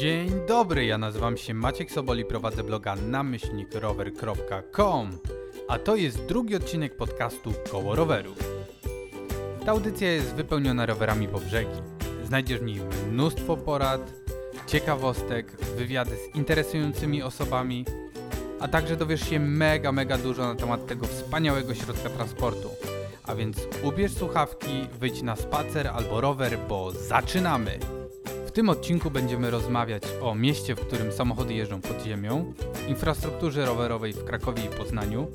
Dzień dobry, ja nazywam się Maciek Soboli, prowadzę bloga namyślnikrower.com, a to jest drugi odcinek podcastu Koło Roweru. Ta audycja jest wypełniona rowerami po brzegi. Znajdziesz w niej mnóstwo porad, ciekawostek, wywiady z interesującymi osobami, a także dowiesz się mega, mega dużo na temat tego wspaniałego środka transportu. A więc ubierz słuchawki, wyjdź na spacer albo rower, bo zaczynamy! W tym odcinku będziemy rozmawiać o mieście, w którym samochody jeżdżą pod ziemią, infrastrukturze rowerowej w Krakowie i Poznaniu,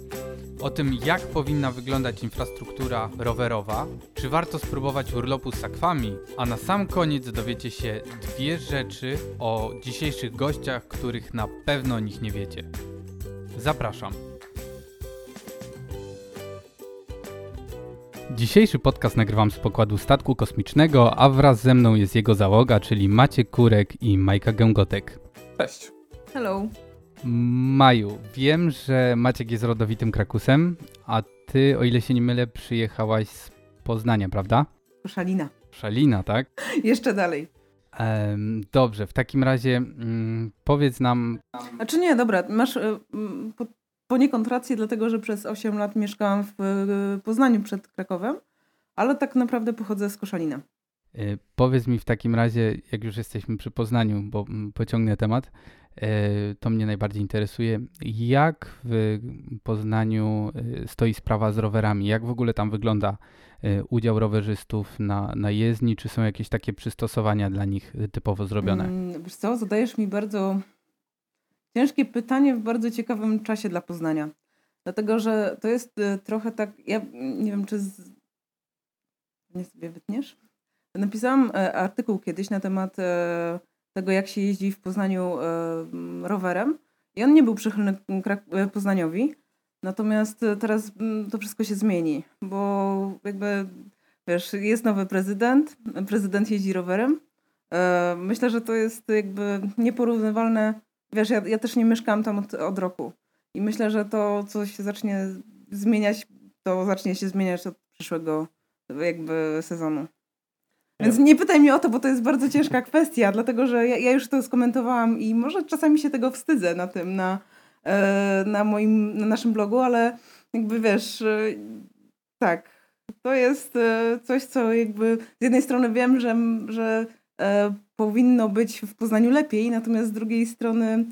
o tym jak powinna wyglądać infrastruktura rowerowa, czy warto spróbować urlopu z sakwami, a na sam koniec dowiecie się dwie rzeczy o dzisiejszych gościach, których na pewno o nich nie wiecie. Zapraszam. Dzisiejszy podcast nagrywam z pokładu statku kosmicznego, a wraz ze mną jest jego załoga, czyli Maciek Kurek i Majka Gęgotek. Cześć. Hello. Maju, wiem, że Maciek jest rodowitym Krakusem, a ty, o ile się nie mylę, przyjechałaś z Poznania, prawda? Koszalina. Szalina, tak? Jeszcze dalej. Em, dobrze, w takim razie mm, powiedz nam, Znaczy nie, dobra, masz y, po, poniekąd rację, dlatego że przez 8 lat mieszkałam w Poznaniu przed Krakowem, ale tak naprawdę pochodzę z Koszalina. y, powiedz mi w takim razie, jak już jesteśmy przy Poznaniu, bo pociągnę temat, y, to mnie najbardziej interesuje, jak w Poznaniu y, stoi sprawa z rowerami, jak w ogóle tam wygląda udział rowerzystów na, na jezdni, czy są jakieś takie przystosowania dla nich typowo zrobione? Mm, Wiesz co, zadajesz mi bardzo ciężkie pytanie w bardzo ciekawym czasie dla Poznania. Dlatego, że to jest y, trochę tak, ja nie wiem, czy z... nie sobie wytniesz? Napisałam e, artykuł kiedyś na temat e, tego, jak się jeździ w Poznaniu e, rowerem i on nie był przychylny e, Poznaniowi, natomiast e, teraz to wszystko się zmieni, bo jakby, wiesz, jest nowy prezydent, prezydent jeździ rowerem, E, Myślę, że to jest jakby nieporównywalne. Wiesz, ja, ja też nie mieszkałam tam od, od roku. I myślę, że to, co się zacznie zmieniać, to zacznie się zmieniać od przyszłego jakby sezonu. Więc nie pytaj mnie o to, bo to jest bardzo ciężka kwestia, dlatego że ja, ja już to skomentowałam i może czasami się tego wstydzę na tym, na, e, na moim, na naszym blogu, ale jakby wiesz, e, tak, to jest e, coś, co jakby z jednej strony wiem, że, że powinno być w Poznaniu lepiej, natomiast z drugiej strony,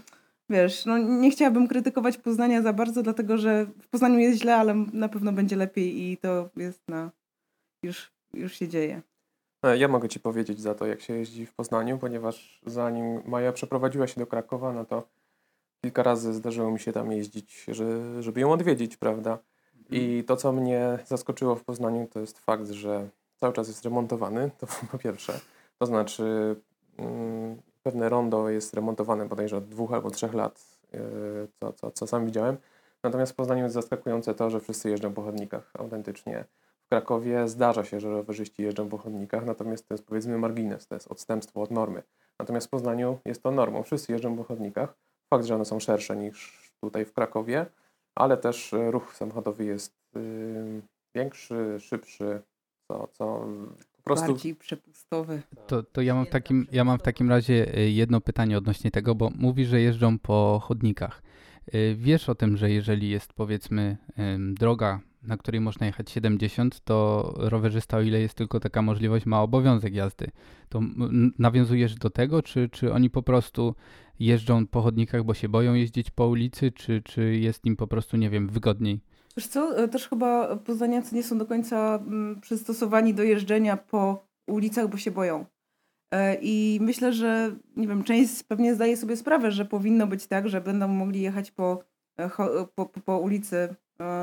wiesz, no nie chciałabym krytykować Poznania za bardzo, dlatego że w Poznaniu jest źle, ale na pewno będzie lepiej i to jest na, już, już się dzieje. E, Ja mogę Ci powiedzieć za to, jak się jeździ w Poznaniu, ponieważ zanim Maja przeprowadziła się do Krakowa, no to kilka razy zdarzyło mi się tam jeździć, że, żeby ją odwiedzić, prawda? I to, co mnie zaskoczyło w Poznaniu, to jest fakt, że cały czas jest remontowany, to po pierwsze. To znaczy, pewne rondo jest remontowane bodajże od dwóch albo trzech lat, e, co, co, co sam widziałem. Natomiast w Poznaniu jest zaskakujące to, że wszyscy jeżdżą po chodnikach autentycznie. W Krakowie zdarza się, że rowerzyści jeżdżą po chodnikach, natomiast to jest powiedzmy margines, to jest odstępstwo od normy. Natomiast w Poznaniu jest to normą, wszyscy jeżdżą po chodnikach. Fakt, że one są szersze niż tutaj w Krakowie, ale też e, ruch samochodowy jest y, większy, szybszy, co, co prostu... Bardziej przepustowy. To, to ja, mam w takim, ja mam w takim razie y, jedno pytanie odnośnie tego, bo mówi, że jeżdżą po chodnikach. Y, Wiesz o tym, że jeżeli jest powiedzmy droga, na której można jechać 70, to rowerzysta, o ile jest tylko taka możliwość, ma obowiązek jazdy. To nawiązujesz do tego, czy, czy oni po prostu jeżdżą po chodnikach, bo się boją jeździć po ulicy, czy, czy jest im po prostu, nie wiem, wygodniej? Wiesz co, e, też chyba poznaniacy nie są do końca mm, przystosowani do jeżdżenia po ulicach, bo się boją. E, I myślę, że nie wiem, część pewnie zdaje sobie sprawę, że powinno być tak, że będą mogli jechać po, e, po, po, ulicy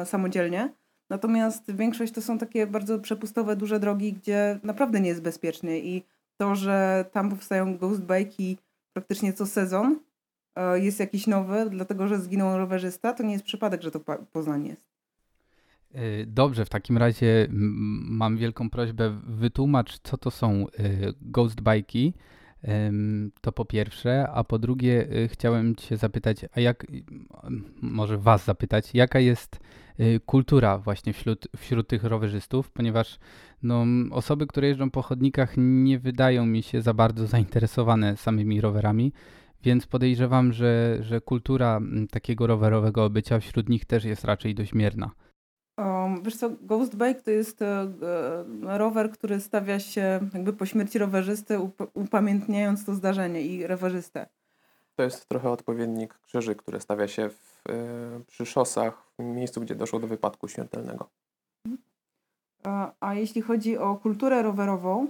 samodzielnie. Natomiast większość to są takie bardzo przepustowe, duże drogi, gdzie naprawdę nie jest bezpiecznie. I to, że tam powstają ghost bike'i praktycznie co sezon, jest jakiś nowy, dlatego że zginął rowerzysta, to nie jest przypadek, że to Poznań jest. Y, Dobrze, w takim razie mam wielką prośbę, wytłumacz, co to są y, ghost bike'i. To po pierwsze, a po drugie y, chciałem Cię zapytać, a jak, może Was zapytać, jaka jest kultura właśnie wśród, wśród tych rowerzystów, ponieważ no, osoby, które jeżdżą po chodnikach nie wydają mi się za bardzo zainteresowane samymi rowerami, więc podejrzewam, że, że kultura takiego rowerowego bycia wśród nich też jest raczej dość mierna. Um, wiesz co, Ghost Bike to jest e, rower, który stawia się jakby po śmierci rowerzysty, up upamiętniając to zdarzenie i rowerzystę. To jest trochę odpowiednik krzyży, który stawia się w, e, przy szosach, w miejscu, gdzie doszło do wypadku śmiertelnego. A, a jeśli chodzi o kulturę rowerową,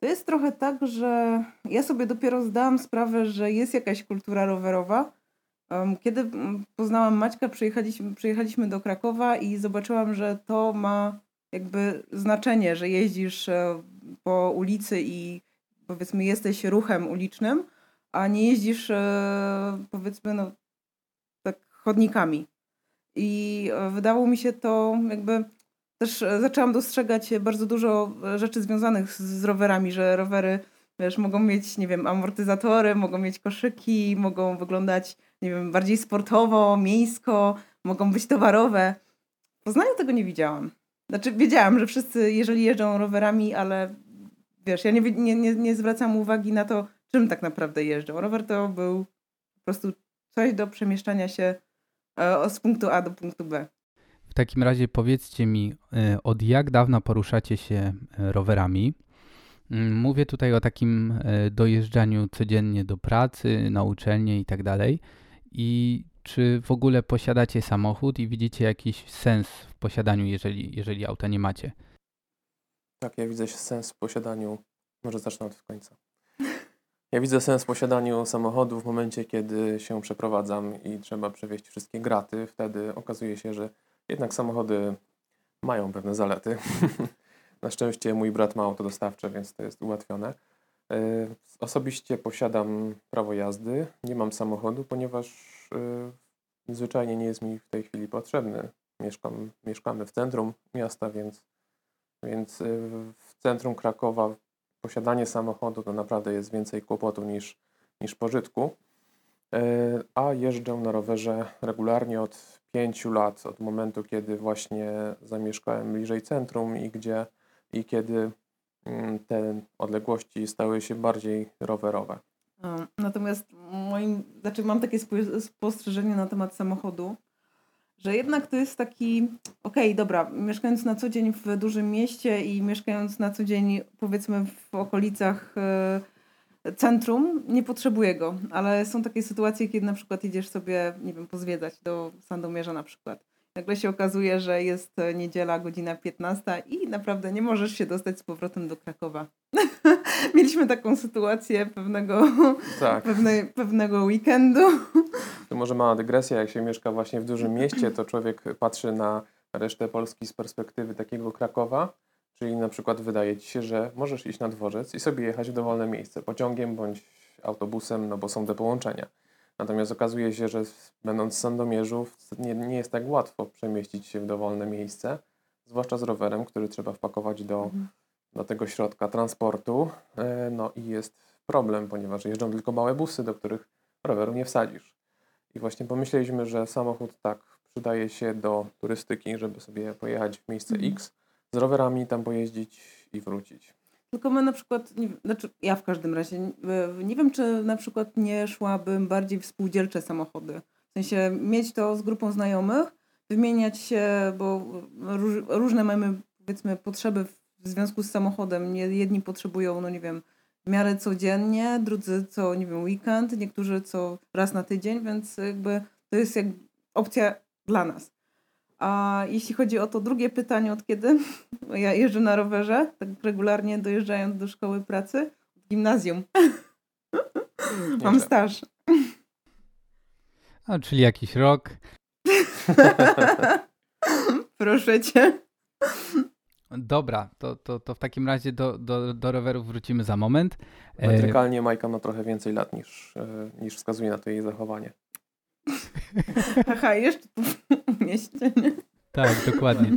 to jest trochę tak, że ja sobie dopiero zdałam sprawę, że jest jakaś kultura rowerowa. Kiedy poznałam Maćka, przyjechaliśmy, przyjechaliśmy do Krakowa i zobaczyłam, że to ma jakby znaczenie, że jeździsz e, po ulicy i powiedzmy jesteś ruchem ulicznym, a nie jeździsz e, powiedzmy no tak chodnikami. I e, wydało mi się to jakby też zaczęłam dostrzegać bardzo dużo rzeczy związanych z, z rowerami, że rowery wiesz, mogą mieć, nie wiem, amortyzatory, mogą mieć koszyki, mogą wyglądać, nie wiem, bardziej sportowo, miejsko, mogą być towarowe. W Poznaniu tego nie widziałam. Znaczy wiedziałam, że wszyscy, jeżeli jeżdżą rowerami, ale wiesz, ja nie, nie, nie, nie zwracam uwagi na to, czym tak naprawdę jeżdżą. Rower to był po prostu coś do przemieszczania się e, z punktu A do punktu B. W takim razie powiedzcie mi, e, od jak dawna poruszacie się e, rowerami? Mm, mówię tutaj o takim e, dojeżdżaniu codziennie do pracy, na uczelnię i tak dalej. I czy w ogóle posiadacie samochód i widzicie jakiś sens w posiadaniu, jeżeli, jeżeli auta nie macie? Tak, ja widzę sens w posiadaniu. Może zacznę od końca. Ja widzę sens w posiadaniu samochodu w momencie, kiedy się przeprowadzam i trzeba przewieźć wszystkie graty. Wtedy okazuje się, że jednak samochody mają pewne zalety. Na szczęście mój brat ma auto dostawcze, więc to jest ułatwione. E, osobiście posiadam prawo jazdy, nie mam samochodu, ponieważ e, zwyczajnie nie jest mi w tej chwili potrzebny. Mieszkam, mieszkamy w centrum miasta, więc, więc e, w centrum Krakowa posiadanie samochodu to naprawdę jest więcej kłopotu niż, niż pożytku. A jeżdżę na rowerze regularnie od pięciu lat, od momentu, kiedy właśnie zamieszkałem bliżej centrum i gdzie i kiedy te odległości stały się bardziej rowerowe. Natomiast moim, znaczy mam takie spostrzeżenie na temat samochodu, że jednak to jest taki, okej, okay, dobra, mieszkając na co dzień w dużym mieście i mieszkając na co dzień powiedzmy w okolicach e, centrum, nie potrzebuję go, ale są takie sytuacje, kiedy na przykład idziesz sobie, nie wiem, pozwiedzać do Sandomierza na przykład. Nagle się okazuje, że jest niedziela, godzina 15 i naprawdę nie możesz się dostać z powrotem do Krakowa. Mieliśmy taką sytuację pewnego, tak. pewne, pewnego weekendu. To może mała dygresja, jak się mieszka właśnie w dużym mieście, to człowiek patrzy na resztę Polski z perspektywy takiego Krakowa Czyli na przykład wydaje ci się, że możesz iść na dworzec i sobie jechać w dowolne miejsce pociągiem bądź autobusem, no bo są te połączenia. Natomiast okazuje się, że będąc w Sandomierzu nie, nie jest tak łatwo przemieścić się w dowolne miejsce, zwłaszcza z rowerem, który trzeba wpakować do, mhm. do tego środka transportu. E, no i jest problem, ponieważ jeżdżą tylko małe busy, do których roweru nie wsadzisz. I właśnie pomyśleliśmy, że samochód tak przydaje się do turystyki, żeby sobie pojechać w miejsce mhm. X, z rowerami tam pojeździć i wrócić. Tylko my na przykład, nie, znaczy ja w każdym razie, nie, wiem, czy na przykład nie szłabym bardziej w spółdzielcze samochody. W sensie mieć to z grupą znajomych, wymieniać się, bo róż, różne mamy powiedzmy potrzeby w związku z samochodem. Jedni potrzebują, no nie wiem, w miarę codziennie, drudzy co, nie wiem, weekend, niektórzy co raz na tydzień, więc jakby to jest jak opcja dla nas. A jeśli chodzi o to drugie pytanie, od kiedy ja jeżdżę na rowerze, tak regularnie dojeżdżając do szkoły pracy, gimnazjum. Mam staż. A, czyli jakiś rok. Proszę cię. Dobra, to, to, to w takim razie do, do, do rowerów wrócimy za moment. Metrykalnie Majka ma trochę więcej lat niż, e, niż wskazuje na to jej zachowanie. Haha, jeszcze tu nie? Tak, dokładnie.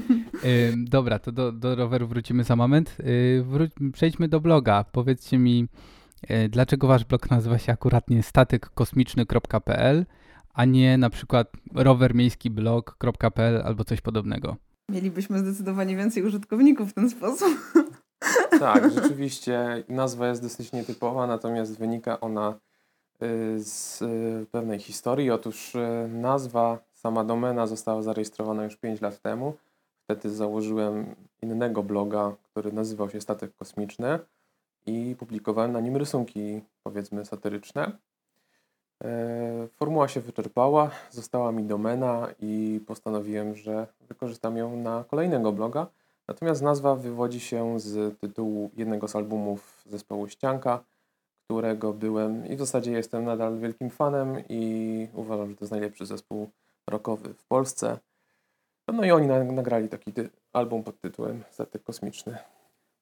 dobra, to do, do roweru wrócimy za moment. wróć, przejdźmy do bloga. Powiedzcie mi, y, dlaczego wasz blog nazywa się akurat nie statykkosmiczny.pl, a nie na przykład rowermiejskiblog.pl albo coś podobnego. Mielibyśmy zdecydowanie więcej użytkowników w ten sposób. Tak, rzeczywiście nazwa jest dosyć nietypowa, natomiast wynika ona y, z y, pewnej historii. Otóż y, nazwa, sama domena została zarejestrowana już 5 lat temu. Wtedy założyłem innego bloga, który nazywał się Statek Kosmiczny i publikowałem na nim rysunki, powiedzmy, satyryczne. E, formuła się wyczerpała, została mi domena i postanowiłem, że wykorzystam ją na kolejnego bloga. Natomiast nazwa wywodzi się z tytułu jednego z albumów zespołu Ścianka, którego byłem i w zasadzie jestem nadal wielkim fanem i uważam, że to jest najlepszy zespół rockowy w Polsce. No i oni nagrali taki album pod tytułem Statek Kosmiczny.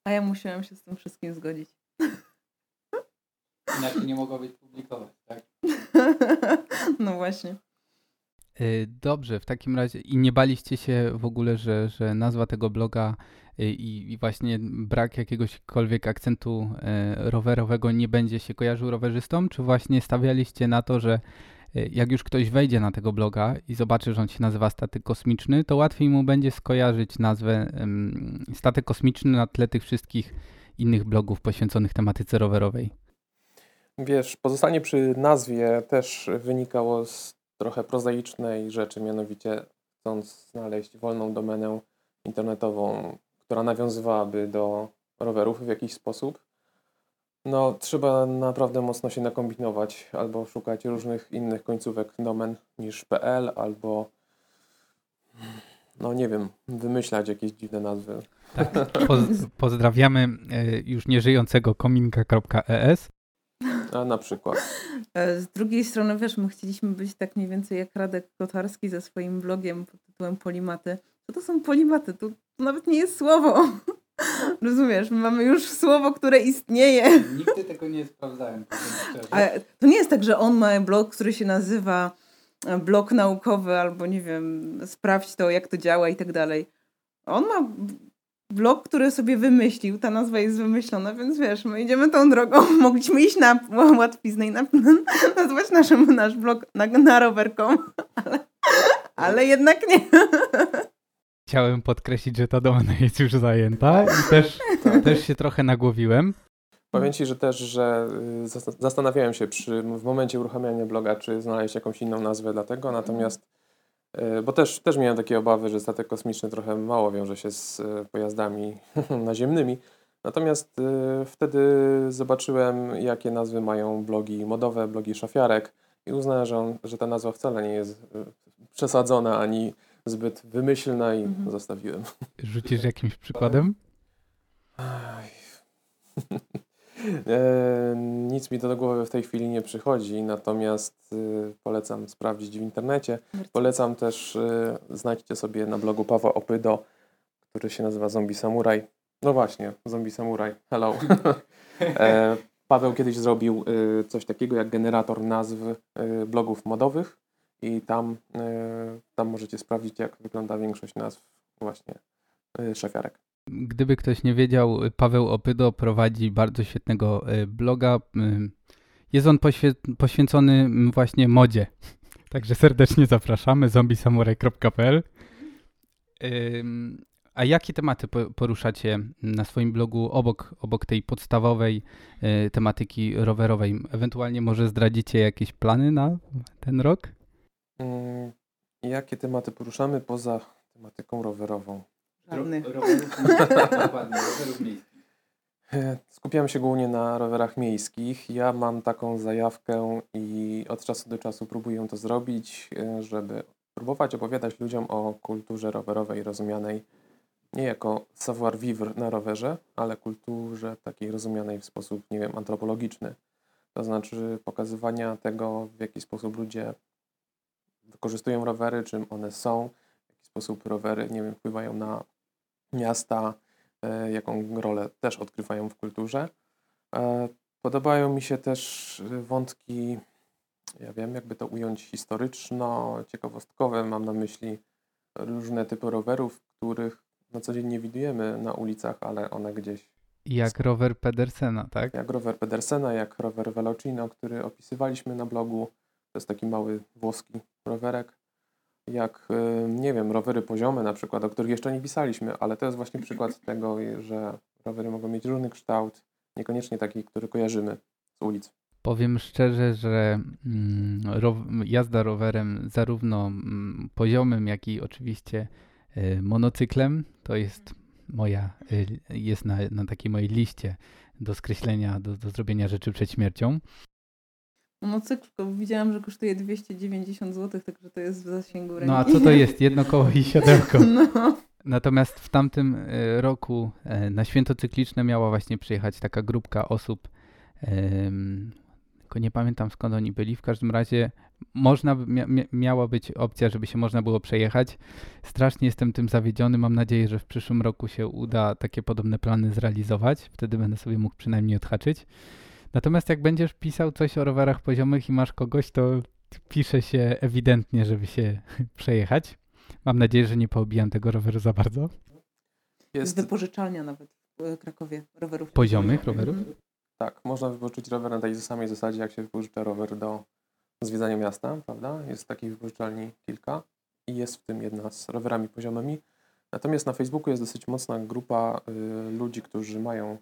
A ja musiałem się z tym wszystkim zgodzić. Inaczej nie mogło być publikować, tak? No właśnie. Y, dobrze, w takim razie i nie baliście się w ogóle, że, że nazwa tego bloga y, i, i właśnie brak jakiegośkolwiek akcentu y, rowerowego nie będzie się kojarzył rowerzystom? Czy właśnie stawialiście na to, że jak już ktoś wejdzie na tego bloga i zobaczy, że on się nazywa Statek Kosmiczny, to łatwiej mu będzie skojarzyć nazwę Statek Kosmiczny na tle tych wszystkich innych blogów poświęconych tematyce rowerowej? Wiesz, pozostanie przy nazwie też wynikało z trochę prozaicznej rzeczy, mianowicie chcąc znaleźć wolną domenę internetową, która nawiązywałaby do rowerów w jakiś sposób, no trzeba naprawdę mocno się nakombinować albo szukać różnych innych końcówek domen niż .pl albo no nie wiem, wymyślać jakieś dziwne nazwy. Tak, pozdrawiamy e, już nieżyjącego kominka.es a na przykład. E, z drugiej strony, wiesz, my chcieliśmy być tak mniej więcej jak Radek Kotarski ze swoim blogiem pod tytułem Polimaty. Co to są polimaty? To, to nawet nie jest słowo. Rozumiesz, my mamy już słowo, które istnieje. Nigdy tego nie sprawdzałem. Ale to nie jest tak, że on ma blog, który się nazywa e, blog naukowy albo nie wiem, sprawdź to, jak to działa i tak dalej. On ma blog, który sobie wymyślił, ta nazwa jest wymyślona, więc wiesz, my idziemy tą drogą. Mogliśmy iść na łatwiznę i na, nazwać naszym, nasz blog na, na rowerką, ale, ale jednak nie. Chciałem podkreślić, że ta domena jest już zajęta i też, tak. też się trochę nagłowiłem. Powiem Ci, że też, że y, zastanawiałem się przy, w momencie uruchamiania bloga, czy znaleźć jakąś inną nazwę dla tego, natomiast E, bo też, też miałem takie obawy, że statek kosmiczny trochę mało wiąże się z e, pojazdami naziemnymi. Natomiast wtedy zobaczyłem, jakie nazwy mają blogi modowe, blogi szafiarek i uznałem, że, on, że ta nazwa wcale nie jest przesadzona ani zbyt wymyślna i mhm. zostawiłem. Rzucisz jakimś przykładem? E, nic mi do głowy w tej chwili nie przychodzi, natomiast y, polecam sprawdzić w internecie. Polecam też, y, znajdźcie sobie na blogu Pawła Opydo, który się nazywa Zombie Samurai. No właśnie, Zombie Samurai. Hello. e, Paweł kiedyś zrobił y, coś takiego jak generator nazw y, blogów modowych i tam, y, tam możecie sprawdzić, jak wygląda większość nazw właśnie y, szafiarek. Gdyby ktoś nie wiedział, Paweł Opydo prowadzi bardzo świetnego e, bloga. Jest on poświęcony właśnie modzie. Także serdecznie zapraszamy zombiesamurai.pl A jakie tematy poruszacie na swoim blogu obok, obok tej podstawowej tematyki rowerowej? Ewentualnie może zdradzicie jakieś plany na ten rok? Mm, jakie tematy poruszamy poza tematyką rowerową? Żadnych. Skupiamy się głównie na rowerach miejskich. Ja mam taką zajawkę i od czasu do czasu próbuję to zrobić, e, żeby próbować opowiadać ludziom o kulturze rowerowej rozumianej nie jako savoir vivre na rowerze, ale kulturze takiej rozumianej w sposób, nie wiem, antropologiczny. To znaczy pokazywania tego, w jaki sposób ludzie wykorzystują rowery, czym one są, w jaki sposób rowery, nie wiem, wpływają na miasta, e, jaką rolę też odgrywają w kulturze. E, podobają mi się też wątki, ja wiem, jakby to ująć historyczno-ciekawostkowe. Mam na myśli różne typy rowerów, których na co dzień nie widujemy na ulicach, ale one gdzieś. Jak rower Pedersena, tak? Jak rower Pedersena, jak rower Velocino, który opisywaliśmy na blogu. To jest taki mały włoski rowerek. Jak, y, nie wiem, rowery poziome na przykład, o których jeszcze nie pisaliśmy, ale to jest właśnie przykład tego, że rowery mogą mieć różny kształt, niekoniecznie taki, który kojarzymy z ulic. Powiem szczerze, że mm, jazda rowerem zarówno mm, poziomym, jak i oczywiście y, monocyklem to jest moja, y, jest na, na takiej mojej liście do skreślenia, do, do zrobienia rzeczy przed śmiercią. Monocykl widziałam, że kosztuje 290 zł, także to jest w zasięgu ręki. No a co to jest? Jedno koło i siodełko. No. Natomiast w tamtym y, roku y, na święto cykliczne miała właśnie przyjechać taka grupka osób, tylko nie pamiętam skąd oni byli. W każdym razie można, mia, miała być opcja, żeby się można było przejechać. Strasznie jestem tym zawiedziony. Mam nadzieję, że w przyszłym roku się uda takie podobne plany zrealizować. Wtedy będę sobie mógł przynajmniej odhaczyć. Natomiast jak będziesz pisał coś o rowerach poziomych i masz kogoś, to pisze się ewidentnie, żeby się przejechać. Mam nadzieję, że nie poobijam tego roweru za bardzo. Jest wypożyczalnia nawet w Krakowie rowerów. Poziomych rowerów? Tak, można wypożyczyć rower na tej samej zasadzie, jak się wypożycza rower do zwiedzania miasta, prawda? Jest takich wypożyczalni kilka i jest w tym jedna z rowerami poziomymi. Natomiast na Facebooku jest dosyć mocna grupa y, ludzi, którzy mają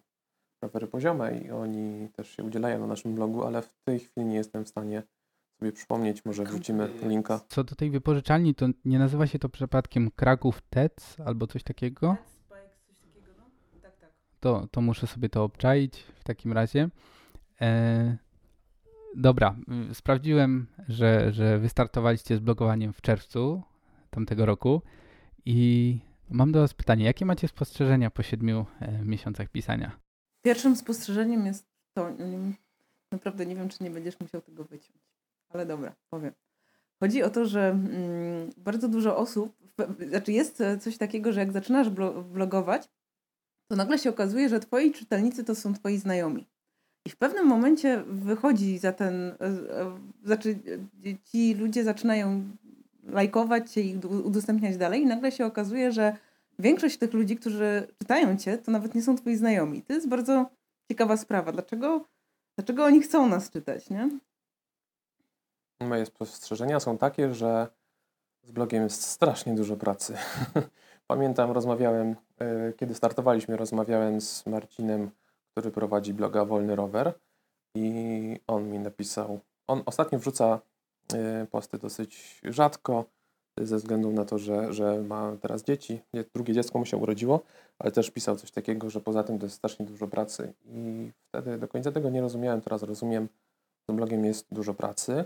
rowery poziome i oni też się udzielają na naszym blogu, ale w tej chwili nie jestem w stanie sobie przypomnieć, może wrzucimy linka. Co do tej wypożyczalni, to nie nazywa się to przypadkiem Kraków TEC albo coś takiego? To, to muszę sobie to obczaić w takim razie. E, dobra, sprawdziłem, że, że wystartowaliście z blogowaniem w czerwcu tamtego roku i mam do Was pytanie, jakie macie spostrzeżenia po siedmiu e, miesiącach pisania? Pierwszym spostrzeżeniem jest to, naprawdę nie wiem, czy nie będziesz musiał tego wyciąć, ale dobra, powiem. Chodzi o to, że mm, bardzo dużo osób, znaczy jest coś takiego, że jak zaczynasz blogować, to nagle się okazuje, że twoi czytelnicy to są twoi znajomi. I w pewnym momencie wychodzi za ten, e, e, znaczy ci ludzie zaczynają lajkować cię i udostępniać dalej i nagle się okazuje, że większość tych ludzi, którzy czytają cię, to nawet nie są twoi znajomi. To jest bardzo ciekawa sprawa. Dlaczego, dlaczego oni chcą nas czytać, nie? Moje spostrzeżenia są takie, że z blogiem jest strasznie dużo pracy. Pamiętam, rozmawiałem, e, kiedy startowaliśmy, rozmawiałem z Marcinem, który prowadzi bloga Wolny Rower i on mi napisał, on ostatnio wrzuca e, posty dosyć rzadko, ze względu na to, że, że ma teraz dzieci. Drugie dziecko mu się urodziło, ale też pisał coś takiego, że poza tym to jest strasznie dużo pracy. I wtedy do końca tego nie rozumiałem, teraz rozumiem, tym blogiem jest dużo pracy.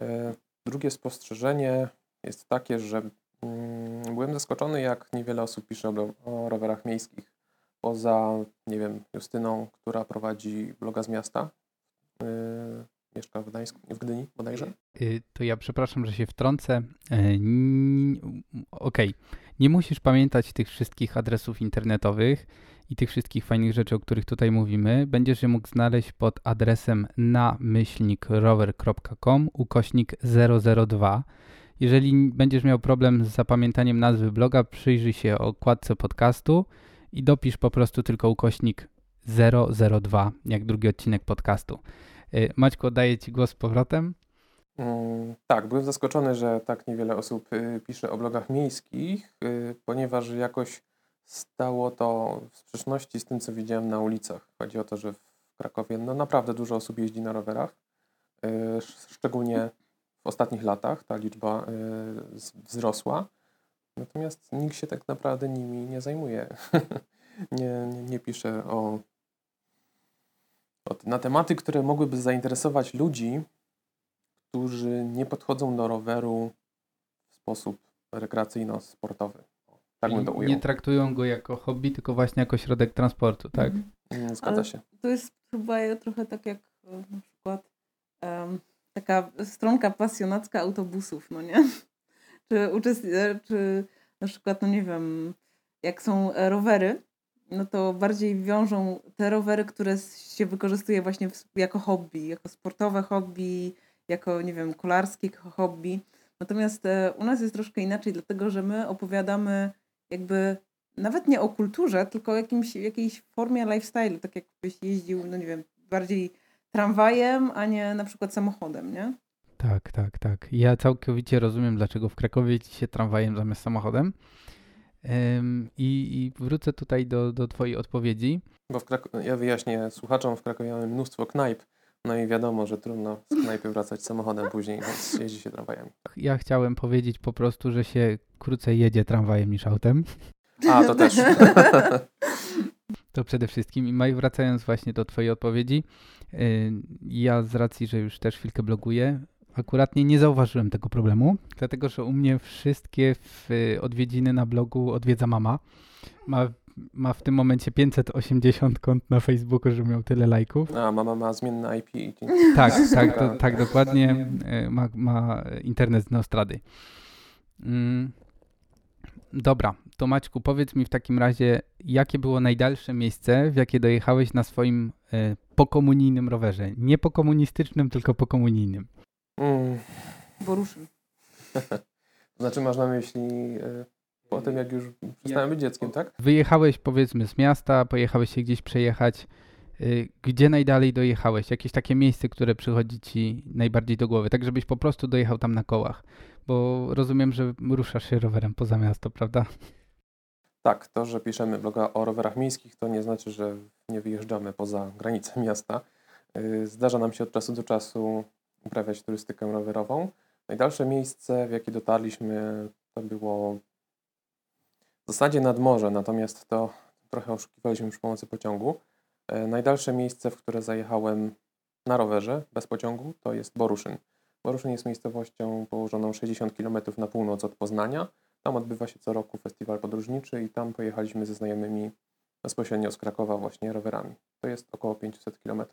E, drugie spostrzeżenie jest takie, że mm, byłem zaskoczony, jak niewiele osób pisze o, o rowerach miejskich. Poza, nie wiem, Justyną, która prowadzi bloga z miasta. Mieszka w Gdańsku, w Gdyni bodajże. Y, to ja przepraszam, że się wtrącę. E, okej, okay. nie musisz pamiętać tych wszystkich adresów internetowych i tych wszystkich fajnych rzeczy, o których tutaj mówimy. Będziesz je mógł znaleźć pod adresem na myślnikrower.com ukośnik 002. Jeżeli będziesz miał problem z zapamiętaniem nazwy bloga, przyjrzyj się okładce podcastu i dopisz po prostu tylko ukośnik 002, jak drugi odcinek podcastu. Y, Maćku, oddaję Ci głos z powrotem. Mm, tak, byłem zaskoczony, że tak niewiele osób y, pisze o blogach miejskich, y, ponieważ jakoś stało to w sprzeczności z tym, co widziałem na ulicach. Chodzi o to, że w Krakowie no, naprawdę dużo osób jeździ na rowerach, szczególnie w ostatnich latach ta liczba wzrosła, natomiast nikt się tak naprawdę nimi nie zajmuje. nie, nie, nie pisze o na tematy, które mogłyby zainteresować ludzi, którzy nie podchodzą do roweru w sposób rekreacyjno-sportowy. Tak bym to ujął. Nie traktują go jako hobby, tylko właśnie jako środek transportu, tak? Mhm. Zgadza Ale się. To jest chyba trochę tak jak e, na przykład um, taka stronka pasjonacka autobusów, no nie? czy, uczest- czy na przykład, no nie wiem, jak są rowery, no to bardziej wiążą te rowery, które się wykorzystuje właśnie jako hobby, jako sportowe hobby, jako, nie wiem, kolarskie hobby. Natomiast e, u nas jest troszkę inaczej, dlatego że my opowiadamy jakby nawet nie o kulturze, tylko jakimś, jakiejś formie lifestyle, tak jakbyś jeździł, no nie wiem, bardziej tramwajem, a nie na przykład samochodem, nie? Tak, tak, tak. Ja całkowicie rozumiem, dlaczego w Krakowie jeździ się tramwajem zamiast samochodem. I, I wrócę tutaj do, do Twojej odpowiedzi. Bo w Krak- ja wyjaśnię słuchaczom, w Krakowie mamy mnóstwo knajp, no i wiadomo, że trudno z knajpy wracać samochodem później, więc jeździ się tramwajami. Ja chciałem powiedzieć po prostu, że się krócej jedzie tramwajem niż autem. A, to też. To przede wszystkim. I Maj, wracając właśnie do Twojej odpowiedzi, yy, ja z racji, że już też chwilkę bloguję, akuratnie nie zauważyłem tego problemu, dlatego że u mnie wszystkie w, odwiedziny na blogu odwiedza mama. Ma, ma w tym momencie 580 kont na Facebooku, że miał tyle lajków. A, mama ma zmienne IP. i- Tak, tak, do, tak, dokładnie. e, Ma, ma internet z Neostrady. Mm. Dobra, to Maćku, powiedz mi w takim razie, jakie było najdalsze miejsce, w jakie dojechałeś na swoim e, pokomunijnym rowerze? Nie pokomunistycznym, tylko pokomunijnym. Mm. Boruszyn. To znaczy masz na myśli y, po tym, jak już przestałem być dzieckiem, tak? Wyjechałeś powiedzmy z miasta, pojechałeś się gdzieś przejechać. Y, Gdzie najdalej dojechałeś? Jakieś takie miejsce, które przychodzi ci najbardziej do głowy, tak żebyś po prostu dojechał tam na kołach. Bo rozumiem, że ruszasz się rowerem poza miasto, prawda? Tak, to, że piszemy bloga o rowerach miejskich, to nie znaczy, że nie wyjeżdżamy poza granice miasta. Y, Zdarza nam się od czasu do czasu uprawiać turystykę rowerową. Najdalsze miejsce, w jakie dotarliśmy, to było w zasadzie nad morze, natomiast to trochę oszukiwaliśmy przy pomocy pociągu. E, Najdalsze miejsce, w które zajechałem na rowerze bez pociągu, to jest Boruszyn. Boruszyn jest miejscowością położoną 60 km na północ od Poznania. Tam odbywa się co roku festiwal podróżniczy i tam pojechaliśmy ze znajomymi bezpośrednio z Krakowa właśnie rowerami. To jest około 500 km.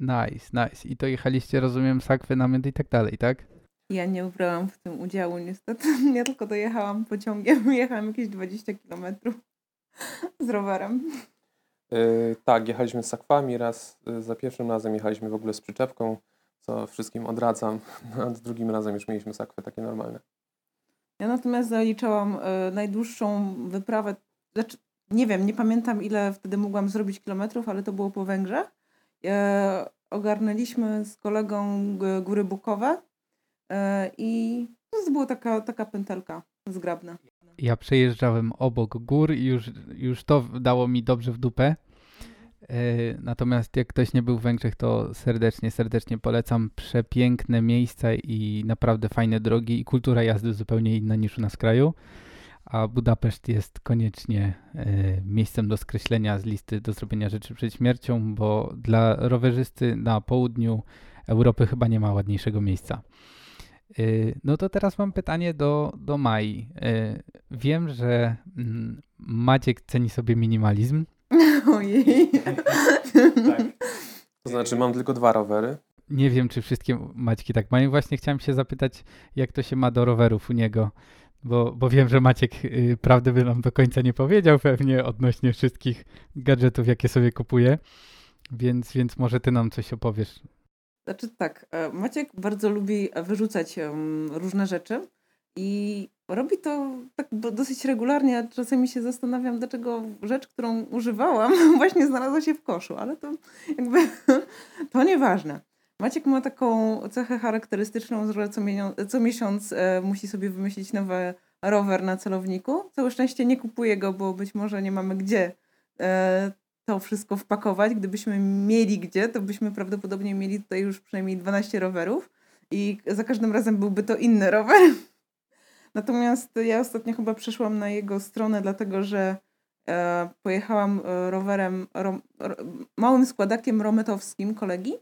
Nice, nice. I to jechaliście, rozumiem, sakwy, namiot i tak dalej, tak? Ja nie brałam w tym udziału niestety. Ja tylko dojechałam pociągiem. Jechałam jakieś 20 kilometrów z rowerem. Yy, tak, jechaliśmy z sakwami raz, yy, za pierwszym razem jechaliśmy w ogóle z przyczepką, co wszystkim odradzam, a z drugim razem już mieliśmy sakwy takie normalne. Ja natomiast zaliczałam e, najdłuższą wyprawę. Znaczy, nie wiem, nie pamiętam ile wtedy mogłam zrobić kilometrów, ale to było po Węgrzech. E, ogarnęliśmy z kolegą góry Bukowe e, i to była taka, taka pętelka zgrabna. Ja przejeżdżałem obok gór i już, już to dało mi dobrze w dupę. E, Natomiast jak ktoś nie był w Węgrzech, to serdecznie, serdecznie polecam. Przepiękne miejsca i naprawdę fajne drogi i kultura jazdy zupełnie inna niż u nas w kraju. A Budapeszt jest koniecznie e, miejscem do skreślenia z listy do zrobienia rzeczy przed śmiercią, bo dla rowerzysty na południu Europy chyba nie ma ładniejszego miejsca. Y, No to teraz mam pytanie do, do Mai. Y, Wiem, że mm, Maciek ceni sobie minimalizm. Ojej. To znaczy mam tylko dwa rowery. Nie wiem, czy wszystkie Maćki tak mają. Właśnie chciałem się zapytać, jak to się ma do rowerów u niego, bo, bo wiem, że Maciek y, prawdy by nam do końca nie powiedział pewnie odnośnie wszystkich gadżetów, jakie sobie kupuje, więc, więc może ty nam coś opowiesz. Znaczy tak, e, Maciek bardzo lubi wyrzucać różne rzeczy i robi to tak dosyć regularnie. a Czasami się zastanawiam, dlaczego rzecz, którą używałam, właśnie znalazła się w koszu, ale to jakby to nieważne. Maciek ma taką cechę charakterystyczną, że co, co miesiąc e, musi sobie wymyślić nowy rower na celowniku. Całe szczęście nie kupuje go, bo być może nie mamy gdzie e, to wszystko wpakować. Gdybyśmy mieli gdzie, to byśmy prawdopodobnie mieli tutaj już przynajmniej 12 rowerów i za każdym razem byłby to inny rower. Natomiast ja ostatnio chyba przeszłam na jego stronę, dlatego że e, pojechałam e, rowerem, ro, małym składakiem rometowskim kolegi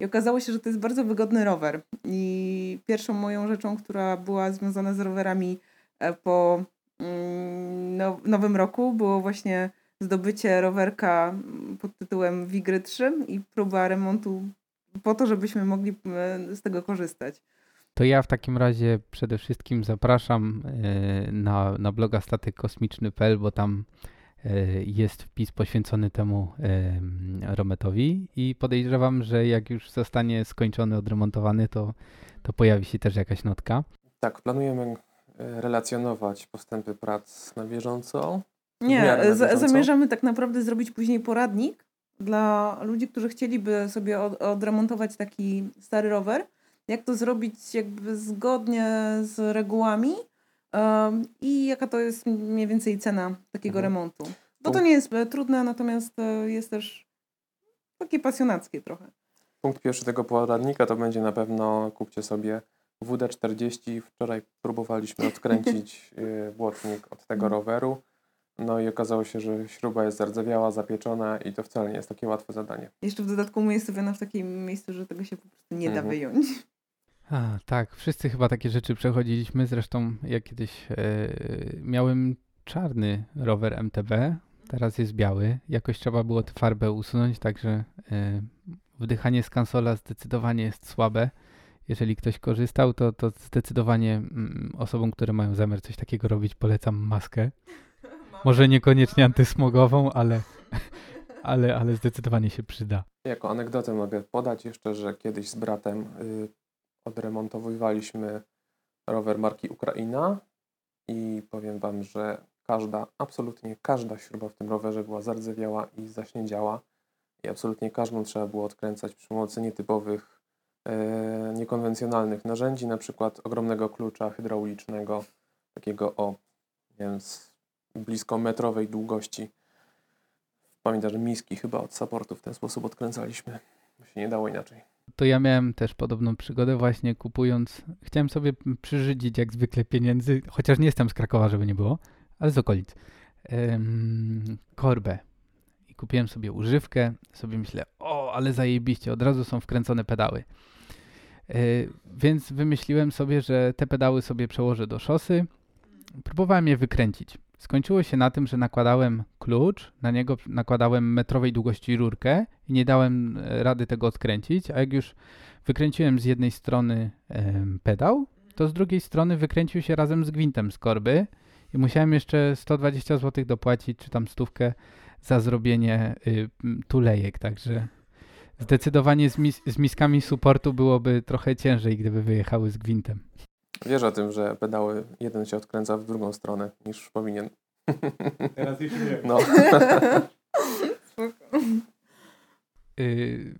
i okazało się, że to jest bardzo wygodny rower. I pierwszą moją rzeczą, która była związana z rowerami e, po mm, now, nowym roku było właśnie zdobycie rowerka mm, pod tytułem Wigry 3 i próba remontu po to, żebyśmy mogli e, z tego korzystać. To ja w takim razie przede wszystkim zapraszam e, na, na bloga statykkosmiczny.pl, bo tam e, jest wpis poświęcony temu e, Rometowi i podejrzewam, że jak już zostanie skończony, odremontowany, to, to pojawi się też jakaś notka. Tak, planujemy e, relacjonować postępy prac na bieżąco. Nie, na bieżąco. zamierzamy tak naprawdę zrobić później poradnik dla ludzi, którzy chcieliby sobie od, odremontować taki stary rower. jak to zrobić jakby zgodnie z regułami um, i jaka to jest mniej więcej cena takiego Mhm. remontu. Bo to nie jest e, trudne, natomiast e, jest też takie pasjonackie trochę. Punkt pierwszy tego poradnika to będzie na pewno kupcie sobie WD-40. Wczoraj próbowaliśmy odkręcić błotnik od tego roweru. No i okazało się, że śruba jest zardzewiała, zapieczona i to wcale nie jest takie łatwe zadanie. Jeszcze w dodatku umiejscowiona w takim miejscu, że tego się po prostu nie da Mhm. wyjąć. A, tak, wszyscy chyba takie rzeczy przechodziliśmy. Zresztą ja kiedyś e, miałem czarny rower MTB, teraz jest biały. Jakoś trzeba było tę farbę usunąć, także e, wdychanie z kansola zdecydowanie jest słabe. Jeżeli ktoś korzystał, to, to zdecydowanie mm, osobom, które mają zamiar coś takiego robić, polecam maskę. Może niekoniecznie antysmogową, ale, ale, ale zdecydowanie się przyda. Jako anegdotę mogę podać jeszcze, że kiedyś z bratem y, odremontowywaliśmy rower marki Ukraina i powiem Wam, że każda, absolutnie każda śruba w tym rowerze była zardzewiała i zaśniedziała i absolutnie każdą trzeba było odkręcać przy pomocy nietypowych, e, niekonwencjonalnych narzędzi, na przykład ogromnego klucza hydraulicznego, takiego o nie wiem, blisko metrowej długości. Pamiętam, że miski chyba od supportu w ten sposób odkręcaliśmy. Bo się nie dało inaczej. To ja miałem też podobną przygodę właśnie kupując, chciałem sobie przyrzydzić jak zwykle pieniędzy, chociaż nie jestem z Krakowa, żeby nie było, ale z okolic. Em, korbę. I kupiłem sobie używkę, sobie myślę, o, ale zajebiście, od razu są wkręcone pedały. E, więc wymyśliłem sobie, że te pedały sobie przełożę do szosy. Próbowałem je wykręcić. Skończyło się na tym, że nakładałem klucz, na niego nakładałem metrowej długości rurkę i nie dałem e, rady tego odkręcić, a jak już wykręciłem z jednej strony em, pedał, to z drugiej strony wykręcił się razem z gwintem z korby i musiałem jeszcze 120 zł dopłacić, czy tam stówkę za zrobienie y, tulejek, także zdecydowanie z, mis- z miskami supportu byłoby trochę ciężej, gdyby wyjechały z gwintem. Wiesz o tym, że pedały jeden się odkręca w drugą stronę niż powinien. Teraz już wiem. No. Spoko. Y,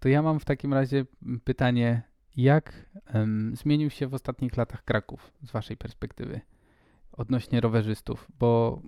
to ja mam w takim razie pytanie, jak zmienił się w ostatnich latach Kraków z waszej perspektywy odnośnie rowerzystów? Bo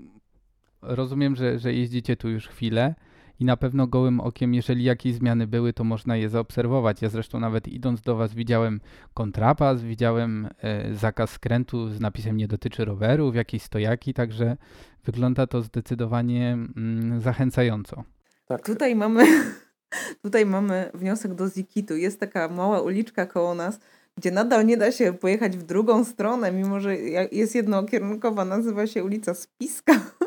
rozumiem, że, że jeździcie tu już chwilę i na pewno gołym okiem, jeżeli jakieś zmiany były, to można je zaobserwować. Ja zresztą nawet idąc do was widziałem kontrapas, widziałem e, zakaz skrętu z napisem nie dotyczy rowerów, jakieś stojaki, także wygląda to zdecydowanie mm, zachęcająco. Tak, Tutaj mamy, tutaj mamy wniosek do Zikitu. Jest taka mała uliczka koło nas, gdzie nadal nie da się pojechać w drugą stronę, mimo że jest jednokierunkowa, nazywa się ulica Spiska.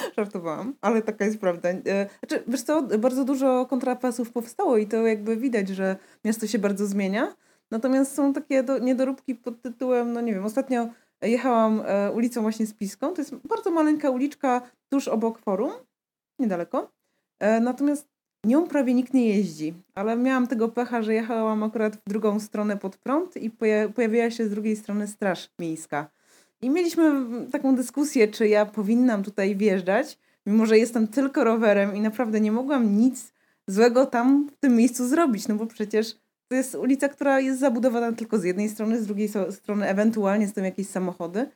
Żartowałam, ale taka jest prawda. E, Znaczy, wiesz co, bardzo dużo kontrapasów powstało i to jakby widać, że miasto się bardzo zmienia. Natomiast są takie do, niedoróbki pod tytułem, no nie wiem, ostatnio jechałam e, ulicą właśnie Spiską. To jest bardzo maleńka uliczka tuż obok forum, niedaleko. E, Natomiast nią prawie nikt nie jeździ, ale miałam tego pecha, że jechałam akurat w drugą stronę pod prąd i poja- pojawiła się z drugiej strony straż miejska. I mieliśmy taką dyskusję, czy ja powinnam tutaj wjeżdżać, mimo że jestem tylko rowerem i naprawdę nie mogłam nic złego tam w tym miejscu zrobić, no bo przecież to jest ulica, która jest zabudowana tylko z jednej strony, z drugiej strony ewentualnie są jakieś samochody.